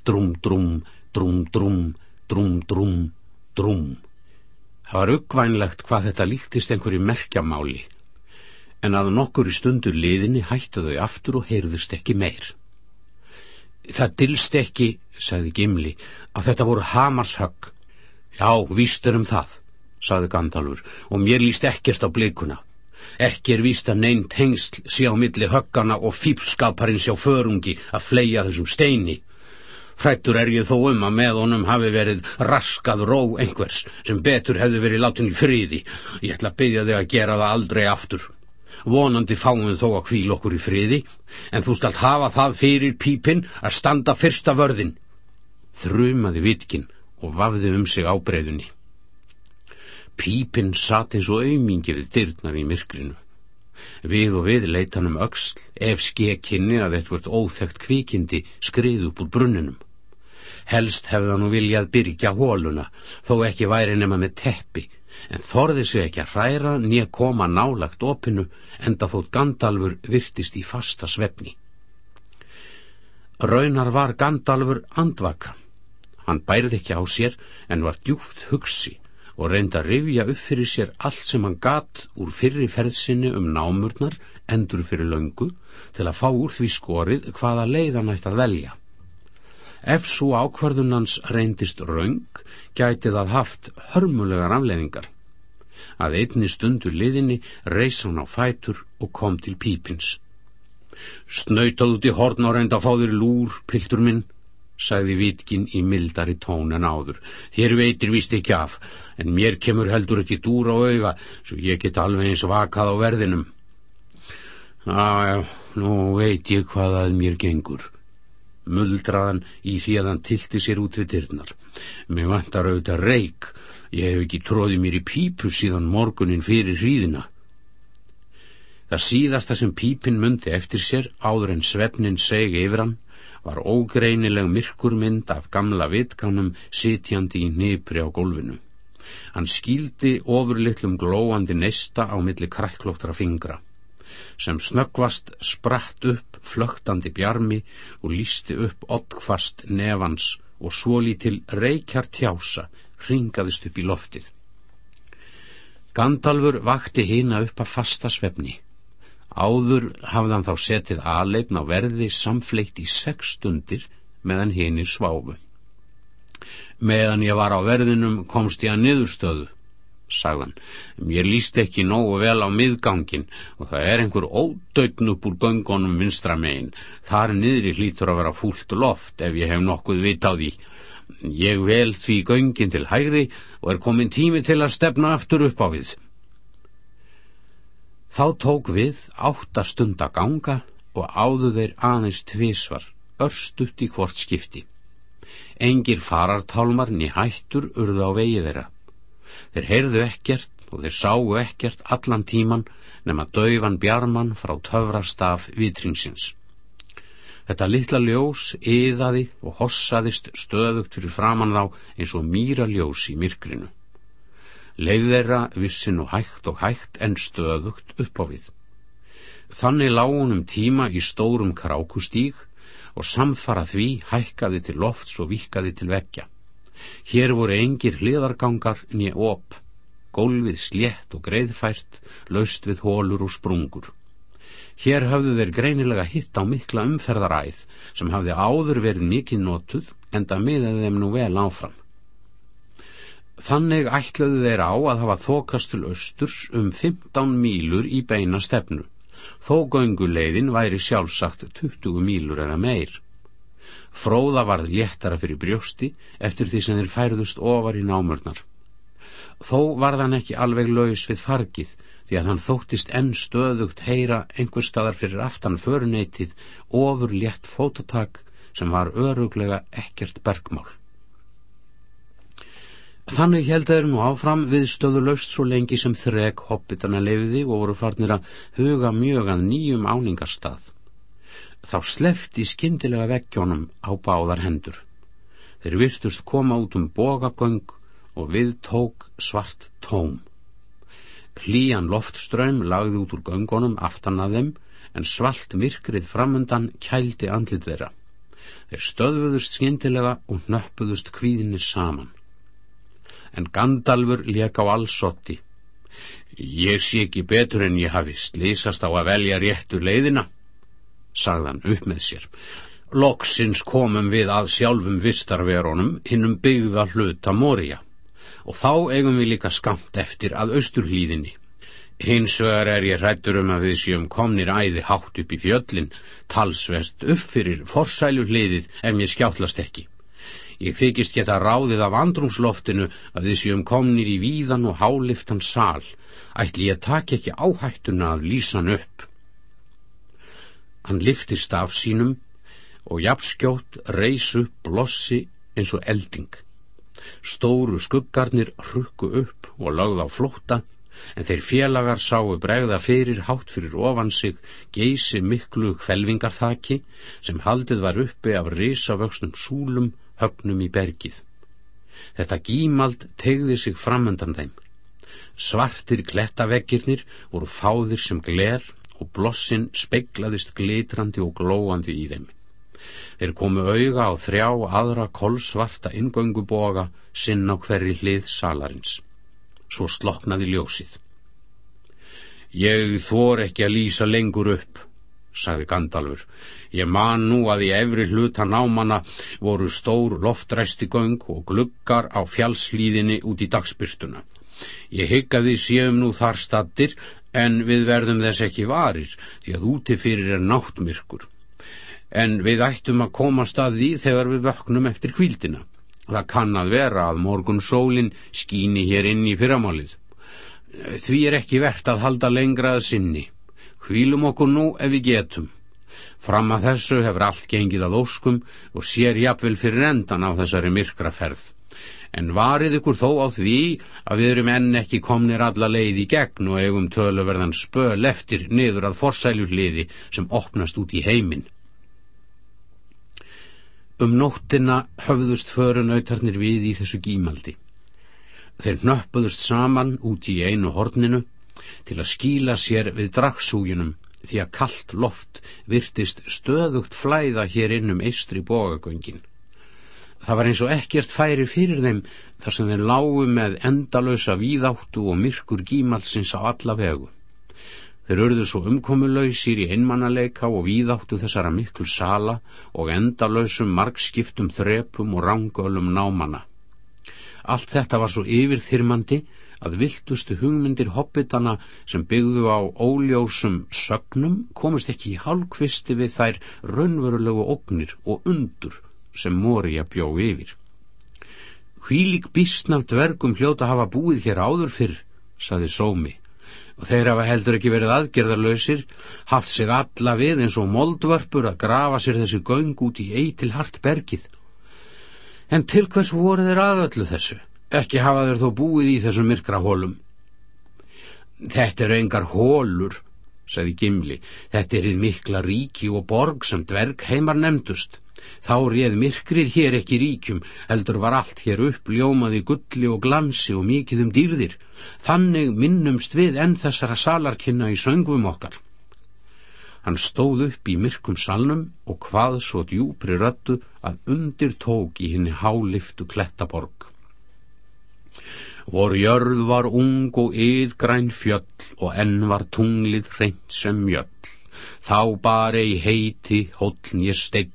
Drum, drum, drum, drum, drum, drum, drum. Það var uppvænlegt hvað þetta líktist einhverju merkjamáli, en að nokkur í stundur liðinni hættu þau aftur og heyrðust ekki meir. Það dilst ekki, sagði Gimli, að þetta voru hamarshögg. Já, víst er um það saði Gandalfur, og mér líst ekkert á blikuna. Ekki er víst að neinn tengsl sé á milli höggana og fýpskaparinn sjá förungi að fleia þessum steini. Frættur er ég þó um að með honum hafi verið raskað ró einhvers sem betur hefði verið látin í friði. Ég ætla að byggja þig að gera það aldrei aftur. Vonandi fáum við þó að kvíl okkur í friði, en þú skalt hafa það fyrir pípinn að standa fyrsta vörðin. Þrumaði vitkin og vafði um sig ábreyðunni. Pípinn satt eins og auðmingi við dyrnar í myrkrinu. Við og við leita hann um öxl ef skekinni að eitthvað óþægt kvikindi skrið upp úr brunninum. Helst hefði hann nú viljað byrja hóluna, þó ekki væri nema með teppi, en þorði sig ekki að hræra nýja koma nálagt opinu, enda þótt Gandalfur virtist í fasta svefni. Raunar var Gandalfur andvaka. Hann bærði ekki á sér, en var djúft hugsi og reynda að rifja upp fyrir sér allt sem hann gatt úr fyrri ferðsinni um námurnar endur fyrir löngu til að fá úr því skorið hvaða leiðan ætti að velja. Ef svo ákvarðunans reyndist raung, gæti það haft hörmulegar afleðingar. Að einni stundu liðinni reys hann á fætur og kom til pípins. Snautað út í horn og reynda að fá þér lúr, piltur minn, sagði vitkin í mildari tón en áður. Þér veitir vist ekki af, en mér kemur heldur ekki dúr á auga, svo ég get alveg eins vakað á verðinum. Æja, nú veit ég hvað að mér gengur. Muldraðan í því að hann tilti sér út við dyrnar. Mér vantar auðvitað reik, ég hef ekki tróðið mér í pípu síðan morgunin fyrir hríðina. Það síðasta sem pípin mundi eftir sér áður en svefnin segi yfir hann var ógreinileg myrkurmynd af gamla vitkanum sitjandi í nýpri á gólfinu. Hann skýldi ofurlitlum glóandi neista á milli kræklóttra fingra, sem snöggvast spratt upp flögtandi bjarmi og lísti upp oddkvast nefans og svo lítil reykjar tjása ringaðist upp í loftið. Gandalfur vakti hina upp að fasta svefni. Áður hafði hann þá setið aðleipn á verði samfleitt í sex stundir meðan hinir sváfu. Meðan ég var á verðinum komst ég að niðurstöðu, sagðan. Mér líst ekki nógu vel á miðgangin og það er einhver ódögn upp úr göngunum vinstra megin. Þar niðri hlýtur að vera fúlt loft ef ég hef nokkuð vit á því. Ég vel því göngin til hægri og er komin tími til að stefna aftur upp á við. Þá tók við átta stund að ganga og áðu þeir aðeins tvísvar, örstutt í hvort skipti. Engir farartálmar ný hættur urðu á vegið þeirra. Þeir heyrðu ekkert og þeir sáu ekkert allan tíman nema dauvan bjarman frá töfrastaf vitringsins. Þetta litla ljós yðaði og hossaðist stöðugt fyrir framann þá eins og mýra ljós í myrkrinu. Leið þeirra vissi nú hægt og hægt en stöðugt upp á við. Þannig lágunum tíma í stórum krákustíg og samfara því hækkaði til lofts og vikaði til vekja. Hér voru engir hliðargangar nýja op, gólfið slétt og greiðfært, laust við hólur og sprungur. Hér hafðu þeir greinilega hitt á mikla umferðaræð sem hafði áður verið mikið notuð en það miðaði þeim nú vel áfram. Þannig ætlaðu þeir á að hafa þokast til austurs um 15 mílur í beina stefnu. Þó gönguleiðin væri sjálfsagt 20 mílur eða meir. Fróða varð léttara fyrir brjósti eftir því sem þeir færðust ofar í námurnar. Þó varð hann ekki alveg laus við fargið því að hann þóttist enn stöðugt heyra einhver staðar fyrir aftan föruneytið ofur létt fótatak sem var öruglega ekkert bergmál. Þannig held þeir nú áfram við stöðulöst svo lengi sem þrek hoppitana lefiði og voru farnir að huga mjög að nýjum áningarstað. Þá slefti skindilega vekkjónum á báðar hendur. Þeir virtust koma út um bogagöng og við tók svart tóm. Hlíjan loftströym lagði út úr göngunum aftan að þeim en svalt myrkrið framundan kældi andlit þeirra. Þeir stöðuðust skindilega og nöppuðust kvíðinir saman en Gandalfur lék á allsotti. Ég sé ekki betur en ég hafi slísast á að velja réttu leiðina, sagðan upp með sér. Loksins komum við að sjálfum vistarveronum hinnum byggða hluta Moria og þá eigum við líka skamt eftir að austurhlýðinni. Hins vegar er ég hrættur um að við séum komnir æði hátt upp í fjöllin, talsvert upp fyrir forsælu hliðið ef mér skjáttlast ekki. Ég þykist geta ráðið af andrumsloftinu að þið séum komnir í víðan og háliftan sal. Ætli ég tak ekki áhættuna að lýsa hann upp. Hann liftist af sínum og jafnskjótt reys upp blossi eins og elding. Stóru skuggarnir hrukku upp og lagð á flótta en þeir félagar sáu bregða fyrir hátt fyrir ofan sig geysi miklu kvelvingarþaki sem haldið var uppi af risavöxnum súlum högnum í bergið. Þetta gímald tegði sig framöndan þeim. Svartir klettaveggirnir voru fáðir sem gler og blossin speiglaðist glitrandi og glóandi í þeim. Þeir komu auga á þrjá aðra kolsvarta ingönguboga sinn á hverri hlið salarins. Svo sloknaði ljósið. Ég þor ekki að lýsa lengur upp, sagði Gandalfur. Ég man nú að í efri hluta námanna voru stór loftræsti göng og gluggar á fjallslíðinni út í dagspyrtuna. Ég hygg að við séum nú þar stattir en við verðum þess ekki varir því að úti fyrir er náttmyrkur. En við ættum að koma staði þegar við vöknum eftir kvíldina. Það kann að vera að morgun sólin skíni hér inn í fyrramálið. Því er ekki verðt að halda lengra að sinni. Hvílum okkur nú ef við getum. Fram að þessu hefur allt gengið að óskum og sér jafnvel fyrir endan á þessari myrkra ferð. En varið ykkur þó á því að við erum enn ekki komnir alla leið í gegn og eigum töluverðan spöl eftir niður að forsæljuhliði sem opnast út í heiminn. Um nóttina höfðust förunautarnir við í þessu gímaldi. Þeir nöppuðust saman út í einu horninu til að skíla sér við dragsújunum því að kallt loft virtist stöðugt flæða hér inn um eistri bógagöngin. Það var eins og ekkert færi fyrir þeim þar sem þeir lágu með endalösa víðáttu og myrkur gímalsins á alla vegu. Þeir örðu svo umkomulausir í einmannaleika og víðáttu þessara miklu sala og endalösum margskiptum þrepum og rángölum námanna. Allt þetta var svo yfirþyrmandi að viltustu hugmyndir hobbitana sem byggðu á óljósum sögnum komist ekki í hálfkvisti við þær raunverulegu ógnir og undur sem Moria bjó yfir. Hvílik bísnaf dvergum hljóta hafa búið hér áður fyrr, saði Sómi, og þeir hafa heldur ekki verið aðgerðarlausir, haft sig alla við eins og moldvörpur að grafa sér þessi göng út í eitil hart bergið. En til hvers voru þeir aðöllu þessu? Ekki hafa þeir þó búið í þessum myrkra hólum. Þetta eru engar hólur, sagði Gimli. Þetta er einn mikla ríki og borg sem dverg heimar nefndust. Þá réð myrkrið hér ekki ríkjum, heldur var allt hér uppljómaði gulli og glansi og mikið um dýrðir. Þannig minnumst við enn þessara salarkynna í söngvum okkar. Hann stóð upp í myrkum salnum og hvað svo djúpri röttu að undir tók í henni háliftu klettaborg. Vor jörð var ung og yðgræn fjöll og enn var tunglið reynt sem mjöll. Þá bara í heiti hólln ég steinn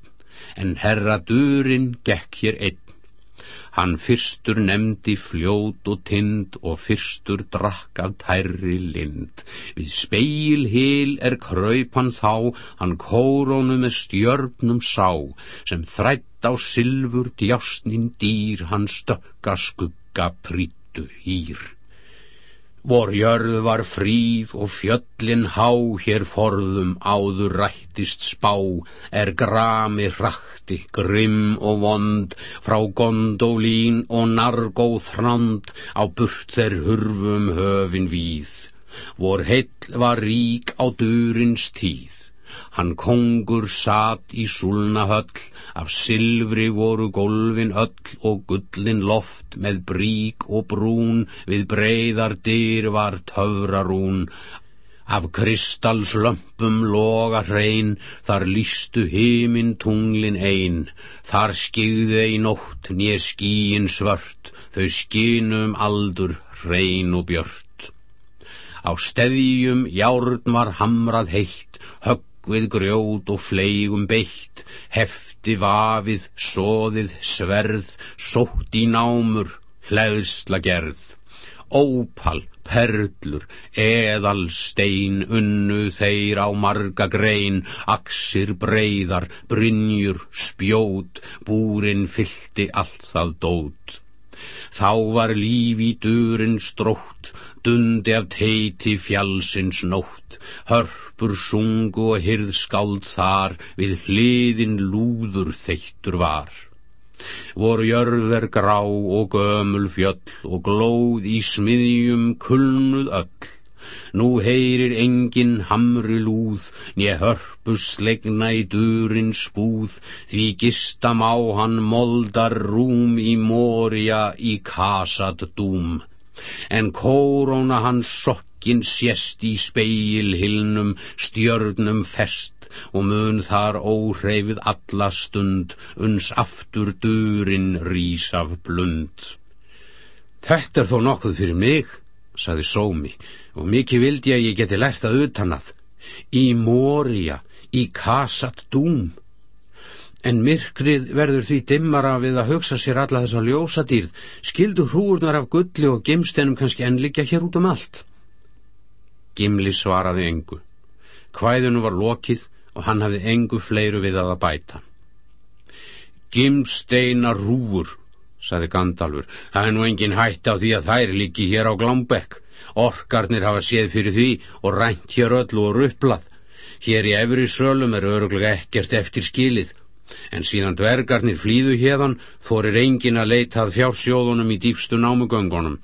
en herra Durin gekk hér einn. Hann fyrstur nefndi fljót og tind og fyrstur drakk af tærri lind. Við speil hil er kraupan þá, hann kórónu með stjörnum sá, sem þrætt á sylfur djásnin dýr, hann stökka skugga prítu hýr. Vor jörð var fríð og fjöllin há hér forðum áður rættist spá, er grami hrakti, grimm og vond, frá gondolín og nargóð þrand, á burt þeir hurfum höfin víð. Vor heill var rík á durins tíð, hann kongur satt í súlna höll, Af silfri voru gólfin öll og gullin loft með brík og brún, við breyðar dyr var töfrarún. Af kristalslömpum loga hrein, þar lístu heiminn tunglin ein, þar skigðu ei nótt nýja skíin svört, þau skínum aldur hrein og björt. Á steðjum járn var hamrað heitt, högg við grjót og fleigum beitt, hefti vafið, soðið, sverð, sótt í námur, hlæðsla gerð. Ópal, perlur, eðal stein, unnu þeir á marga grein, aksir breyðar, brynjur, spjót, búrin fylti allt það dót. Þá var líf í durin strótt, dundi af teiti fjálsins nótt, hörpur sungu og hyrðskáld þar, við hliðin lúður þeittur var. Vor jörður grá og gömul fjöll og glóð í smiðjum kulnuð öll, Nú heyrir engin hamri lúð, nýja hörpu slegna í durins búð, því gistam á hann moldar rúm í morja í kasat dúm. En kóróna hans sokkin sést í speil hilnum, stjörnum fest, og mun þar óhreifið alla stund, uns aftur durin rís af blund. Þetta er þó nokkuð fyrir mig, saði Sómi, og mikið vildi að ég geti lært að utanað. Í Mória, í Kasat Dúm. En myrkrið verður því dimmara við að hugsa sér alla þessa ljósadýrð, skildu hrúurnar af gulli og gimsteinum kannski enn liggja hér út um allt. Gimli svaraði engu. Hvæðinu var lokið og hann hafði engu fleiru við að að bæta. Gimsteina rúur, saði Gandalfur, það er nú engin hætt á því að þær líki hér á Glámbekk. Orkarnir hafa séð fyrir því og rænt hér öllu og rupplað. Hér í efri sölum er öruglega ekkert eftir skilið. En síðan dvergarnir flýðu hérðan þorir engin að leitað fjársjóðunum í dýfstu námugöngunum.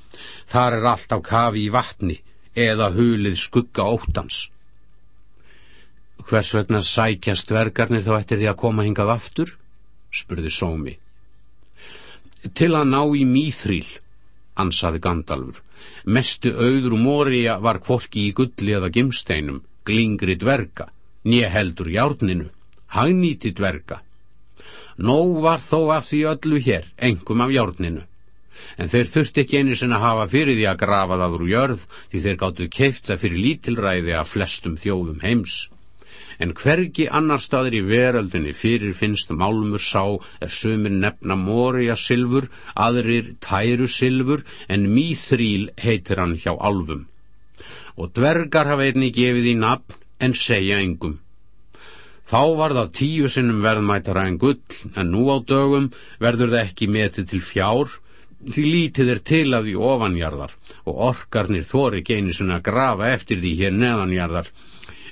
Þar er allt á kafi í vatni eða hulið skugga óttans. Hvers vegna sækjast dvergarnir þá eftir því að koma hingað aftur? spurði Sómi. Til að ná í mýþrýl, ansaði Gandalfur. Mestu auður og móriða var kvorki í gulli eða gimsteinum, glingri dverga, nýja heldur járninu, hagnýti dverga. Nó var þó af því öllu hér, engum af járninu. En þeir þurfti ekki einu sinna hafa fyrir því að grafa það úr jörð, því þeir gáttu keift það fyrir lítilræði af flestum þjóðum heims en hvergi annar staður í veröldinni fyrir finnst málmur sá er sumir nefna Moria silfur, aðrir tæru silfur, en Mýþríl heitir hann hjá álfum. Og dvergar hafa einni gefið í nafn en segja engum. Þá var það tíu sinnum verðmætara en gull, en nú á dögum verður það ekki metið til fjár, því lítið er til af því ofanjarðar og orkarnir þóri geinisuna að grafa eftir því hér neðanjarðar.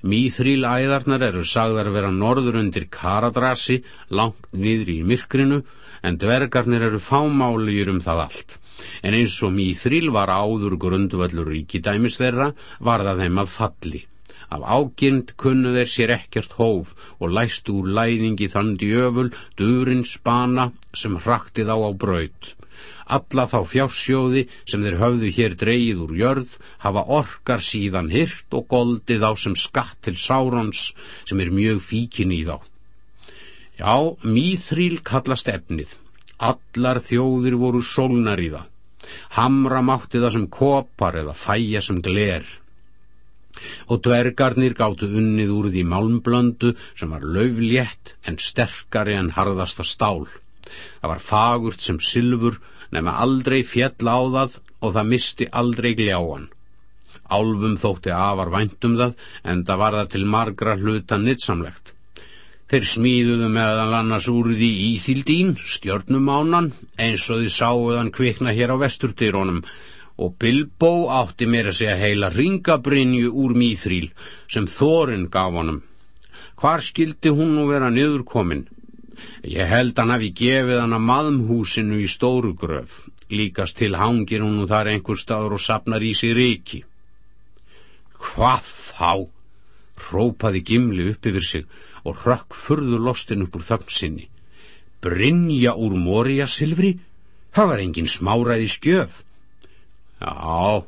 Mýþríl æðarnar eru sagðar vera norður undir Karadrasi, langt niður í myrkrinu, en dvergarnir eru fámáliður um það allt. En eins og Mýþríl var áður grundvöldur ríkidæmis þeirra, var það þeim að falli. Af ágirnd kunnu þeir sér ekkert hóf og læst úr læðingi þann djöful, durinn spana sem hraktið á á braut. Alla þá fjársjóði sem þeir höfðu hér dreyið úr jörð hafa orkar síðan hyrt og goldið á sem skatt til sárons sem er mjög fíkin í þá. Já, mýþríl kallast efnið. Allar þjóðir voru sólnar í það. Hamra mátti það sem kopar eða fæja sem gler og dvergarnir gáttu unnið úr því málmblöndu sem var löflétt en sterkari en harðasta stál. Það var fagurt sem sylfur nema aldrei fjell á það og það misti aldrei gljáan. Álfum þótti afar væntum það en það var það til margra hluta nýtsamlegt. Þeir smíðuðu meðal annars úr því íþildín, stjörnumánan, eins og þið sáuðan kvikna hér á vesturdýrónum og Bilbo átti mér að segja heila ringabrinju úr mýþríl sem Þórin gaf honum. Hvar skildi hún nú vera niðurkomin? Ég held hann hafi gefið hann að maðmhúsinu í Stórugröf, líkast til hangir hún nú þar einhver staður og sapnar í sig riki. Hvað þá? Rópaði Gimli upp yfir sig og rökk furðu lostin upp úr þögn sinni. Brynja úr Moria Silfri? Það var engin smáræði skjöf. Já,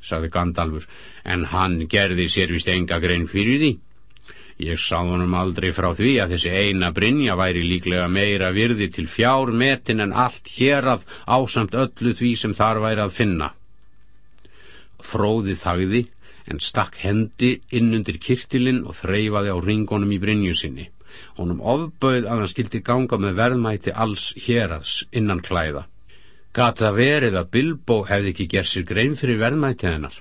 sagði Gandalfur, en hann gerði sér vist enga grein fyrir því. Ég sá honum aldrei frá því að þessi eina Brynja væri líklega meira virði til fjár metin en allt hér að ásamt öllu því sem þar væri að finna. Fróði þagði en stakk hendi inn undir kirtilinn og þreyfaði á ringunum í Brynju sinni. Honum ofbauð að hann skildi ganga með verðmæti alls héraðs innan klæða. Gata verið að Bilbo hefði ekki gerð sér grein fyrir verðmætið hennar.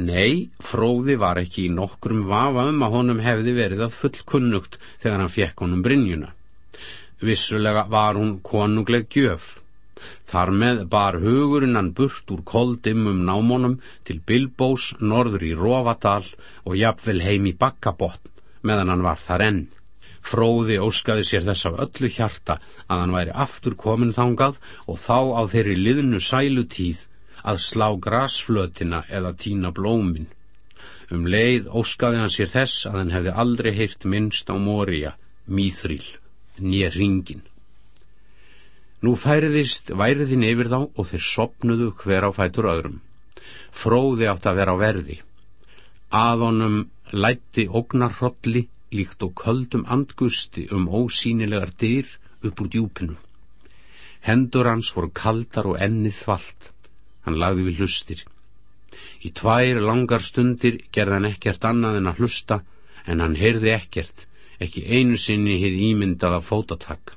Nei, fróði var ekki í nokkrum vafa um að honum hefði verið að fullkunnugt þegar hann fekk honum Brynjuna. Vissulega var hún konungleg gjöf. Þar með bar hugurinn hann burt úr koldimmum námónum til Bilbós norður í Rófadal og jafnvel heim í Bakkabotn meðan hann var þar enn. Fróði óskaði sér þess af öllu hjarta að hann væri aftur komin þangað og þá á þeirri liðnu sælutíð að slá grasflötina eða tína blómin. Um leið óskaði hann sér þess að hann hefði aldrei heyrt minnst á Mória, Mýþrýl, nýja ringin. Nú færiðist væriðin yfir þá og þeir sopnuðu hver á fætur öðrum. Fróði átt að vera á verði. Aðonum lætti ógnarhrolli líkt og köldum andgusti um ósýnilegar dyr upp úr djúpinu. Hendur hans voru kaldar og ennið þvalt. Hann lagði við hlustir. Í tvær langar stundir gerði hann ekkert annað en að hlusta, en hann heyrði ekkert, ekki einu sinni hið ímyndaða fótatakk.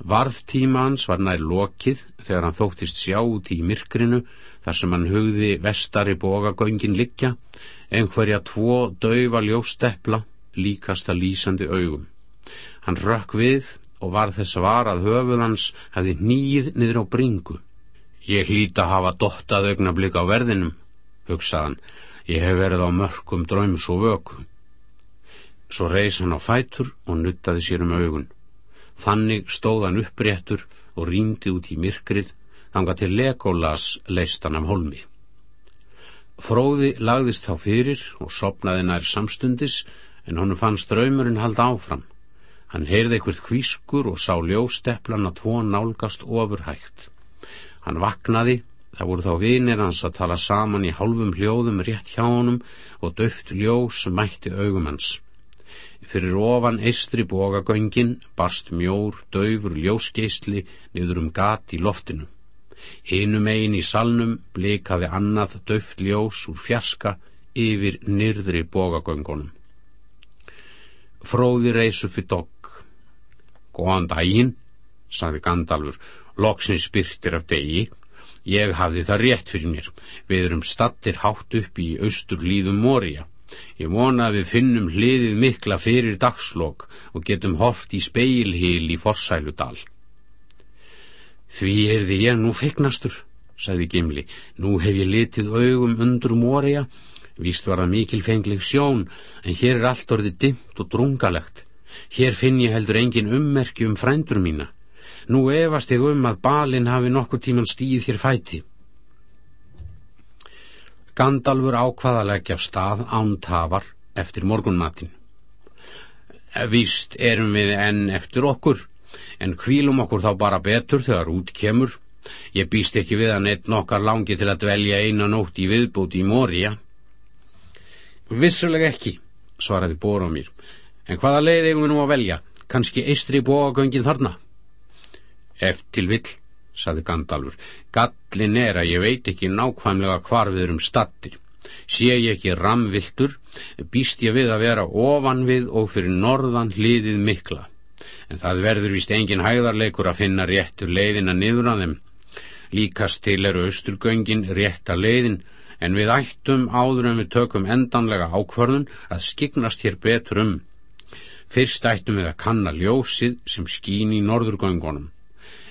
Varðtíma hans var nær lokið þegar hann þóttist sjá út í myrkrinu þar sem hann hugði vestari bógagöngin liggja, einhverja tvo dauva ljósteppla líkasta lýsandi augum. Hann rökk við og var þess var að höfuð hans hefði nýið niður á bringu. Ég hlýta að hafa dottað augnablík á verðinum, hugsaðan. Ég hef verið á mörgum dröyms og vöku. Svo reys hann á fætur og nuttaði sér um augun. Þannig stóð hann uppréttur og rýndi út í myrkrið þanga til Legolas leist hann af holmi. Fróði lagðist þá fyrir og sopnaði nær samstundis en honum fannst draumurinn halda áfram. Hann heyrði eitthvað kvískur og sá ljóstepplan að tvo nálgast ofurhægt. Hann vaknaði, það voru þá vinir hans að tala saman í hálfum hljóðum rétt hjá honum og döft ljós mætti augum hans. Fyrir ofan eistri bógagöngin barst mjór, döfur ljósgeistli niður um gat í loftinu. Hinum eigin í salnum blikaði annað döft ljós úr fjarska yfir nyrðri bógagöngunum. Fróði reys upp við dogg. Góðan daginn, sagði Gandalfur, loksins spyrtir af degi. Ég hafði það rétt fyrir mér. Við erum stattir hátt upp í austur líðum Moria. Ég vona að við finnum hliðið mikla fyrir dagslokk og getum hort í speilhil í Forsæludal. Því er því ég nú feiknastur, sagði Gimli. Nú hef ég litið augum undur Mória. Víst var það mikil fengleg sjón, en hér er allt orðið dimmt og drungalegt. Hér finn ég heldur engin ummerki um frændur mína. Nú efast ég um að balin hafi nokkur tíman stíð hér fæti. Gandalfur ákvaða leggja af stað án tafar eftir morgunmatin. Víst erum við enn eftir okkur, en kvílum okkur þá bara betur þegar út kemur. Ég býst ekki við að neitt nokkar langi til að dvelja eina nótt í viðbúti í Mória. Vissulega ekki, svaraði Boromir, en hvaða leið eigum við nú að velja? Kanski eistri bóagöngin þarna? Eftir vill, saði Gandalfur, gallin er að ég veit ekki nákvæmlega hvar við erum stattir. Sé ég ekki ramviltur, býst ég við að vera ofan við og fyrir norðan hliðið mikla. En það verður vist engin hæðarleikur að finna réttur leiðina niður að þeim. Líkast til eru austurgöngin rétta leiðin, en við ættum áður en við tökum endanlega ákvörðun að skiknast hér betur um. Fyrst ættum við að kanna ljósið sem skín í norðurgöngunum.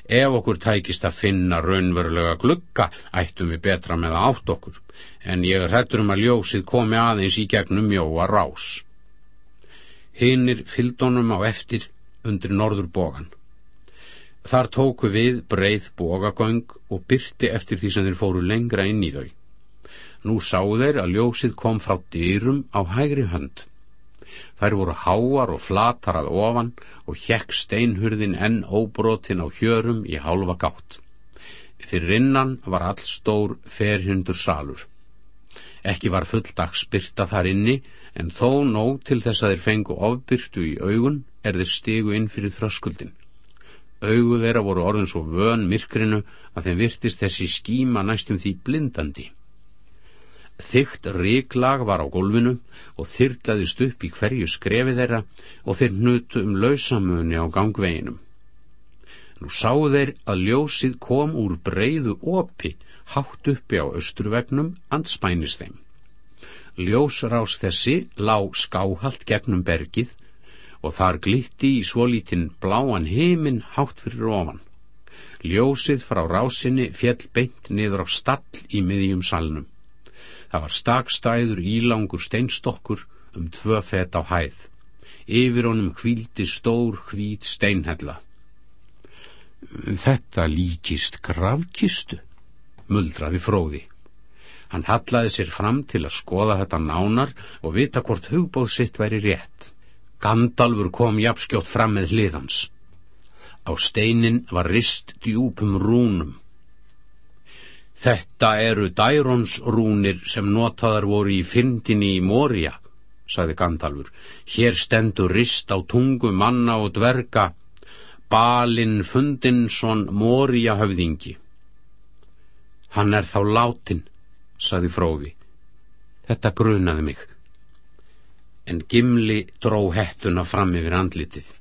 Ef okkur tækist að finna raunverulega glugga, ættum við betra með að átt okkur, en ég er hættur um að ljósið komi aðeins í gegnum mjóa rás. Hinnir fyldónum á eftir undir norður bógan. Þar tóku við breið bógagöng og byrti eftir því sem þeir fóru lengra inn í þau. Nú sáu þeir að ljósið kom frá dyrum á hægri hönd. Þær voru háar og flatar að ofan og hjekk steinhurðin enn óbrotin á hjörum í hálfa gátt. Fyrir innan var all stór ferhundur salur. Ekki var fulldags byrta þar inni, en þó nóg til þess að þeir fengu ofbyrtu í augun er þeir stigu inn fyrir þröskuldin. Augu þeirra voru orðin svo vön myrkrinu að þeim virtist þessi skíma næstum því blindandi. Þygt ríklag var á gólfinu og þyrlaðist upp í hverju skrefi þeirra og þeir hnutu um lausamöni á gangveginum. Nú sáu þeir að ljósið kom úr breyðu opi hátt uppi á austurvegnum andspænis þeim. Ljósrás þessi lá skáhalt gegnum bergið og þar glitti í svolítinn bláan heiminn hátt fyrir ofan. Ljósið frá rásinni fjell beint niður á stall í miðjum salnum. Það var stakstæður ílangur steinstokkur um tvö fett á hæð. Yfir honum kvíldi stór hvít steinhella. Þetta líkist gravkistu, muldraði fróði. Hann hallaði sér fram til að skoða þetta nánar og vita hvort hugbóð sitt væri rétt. Gandalfur kom jafnskjótt fram með hliðans. Á steinin var rist djúpum rúnum. Þetta eru dæronsrúnir sem notaðar voru í fyndinni í Mória, sagði Gandalfur. Hér stendur rist á tungu manna og dverga, Balin Fundinsson Mória höfðingi. Hann er þá látin, sagði Fróði. Þetta grunaði mig. En Gimli dró hettuna fram yfir andlitið.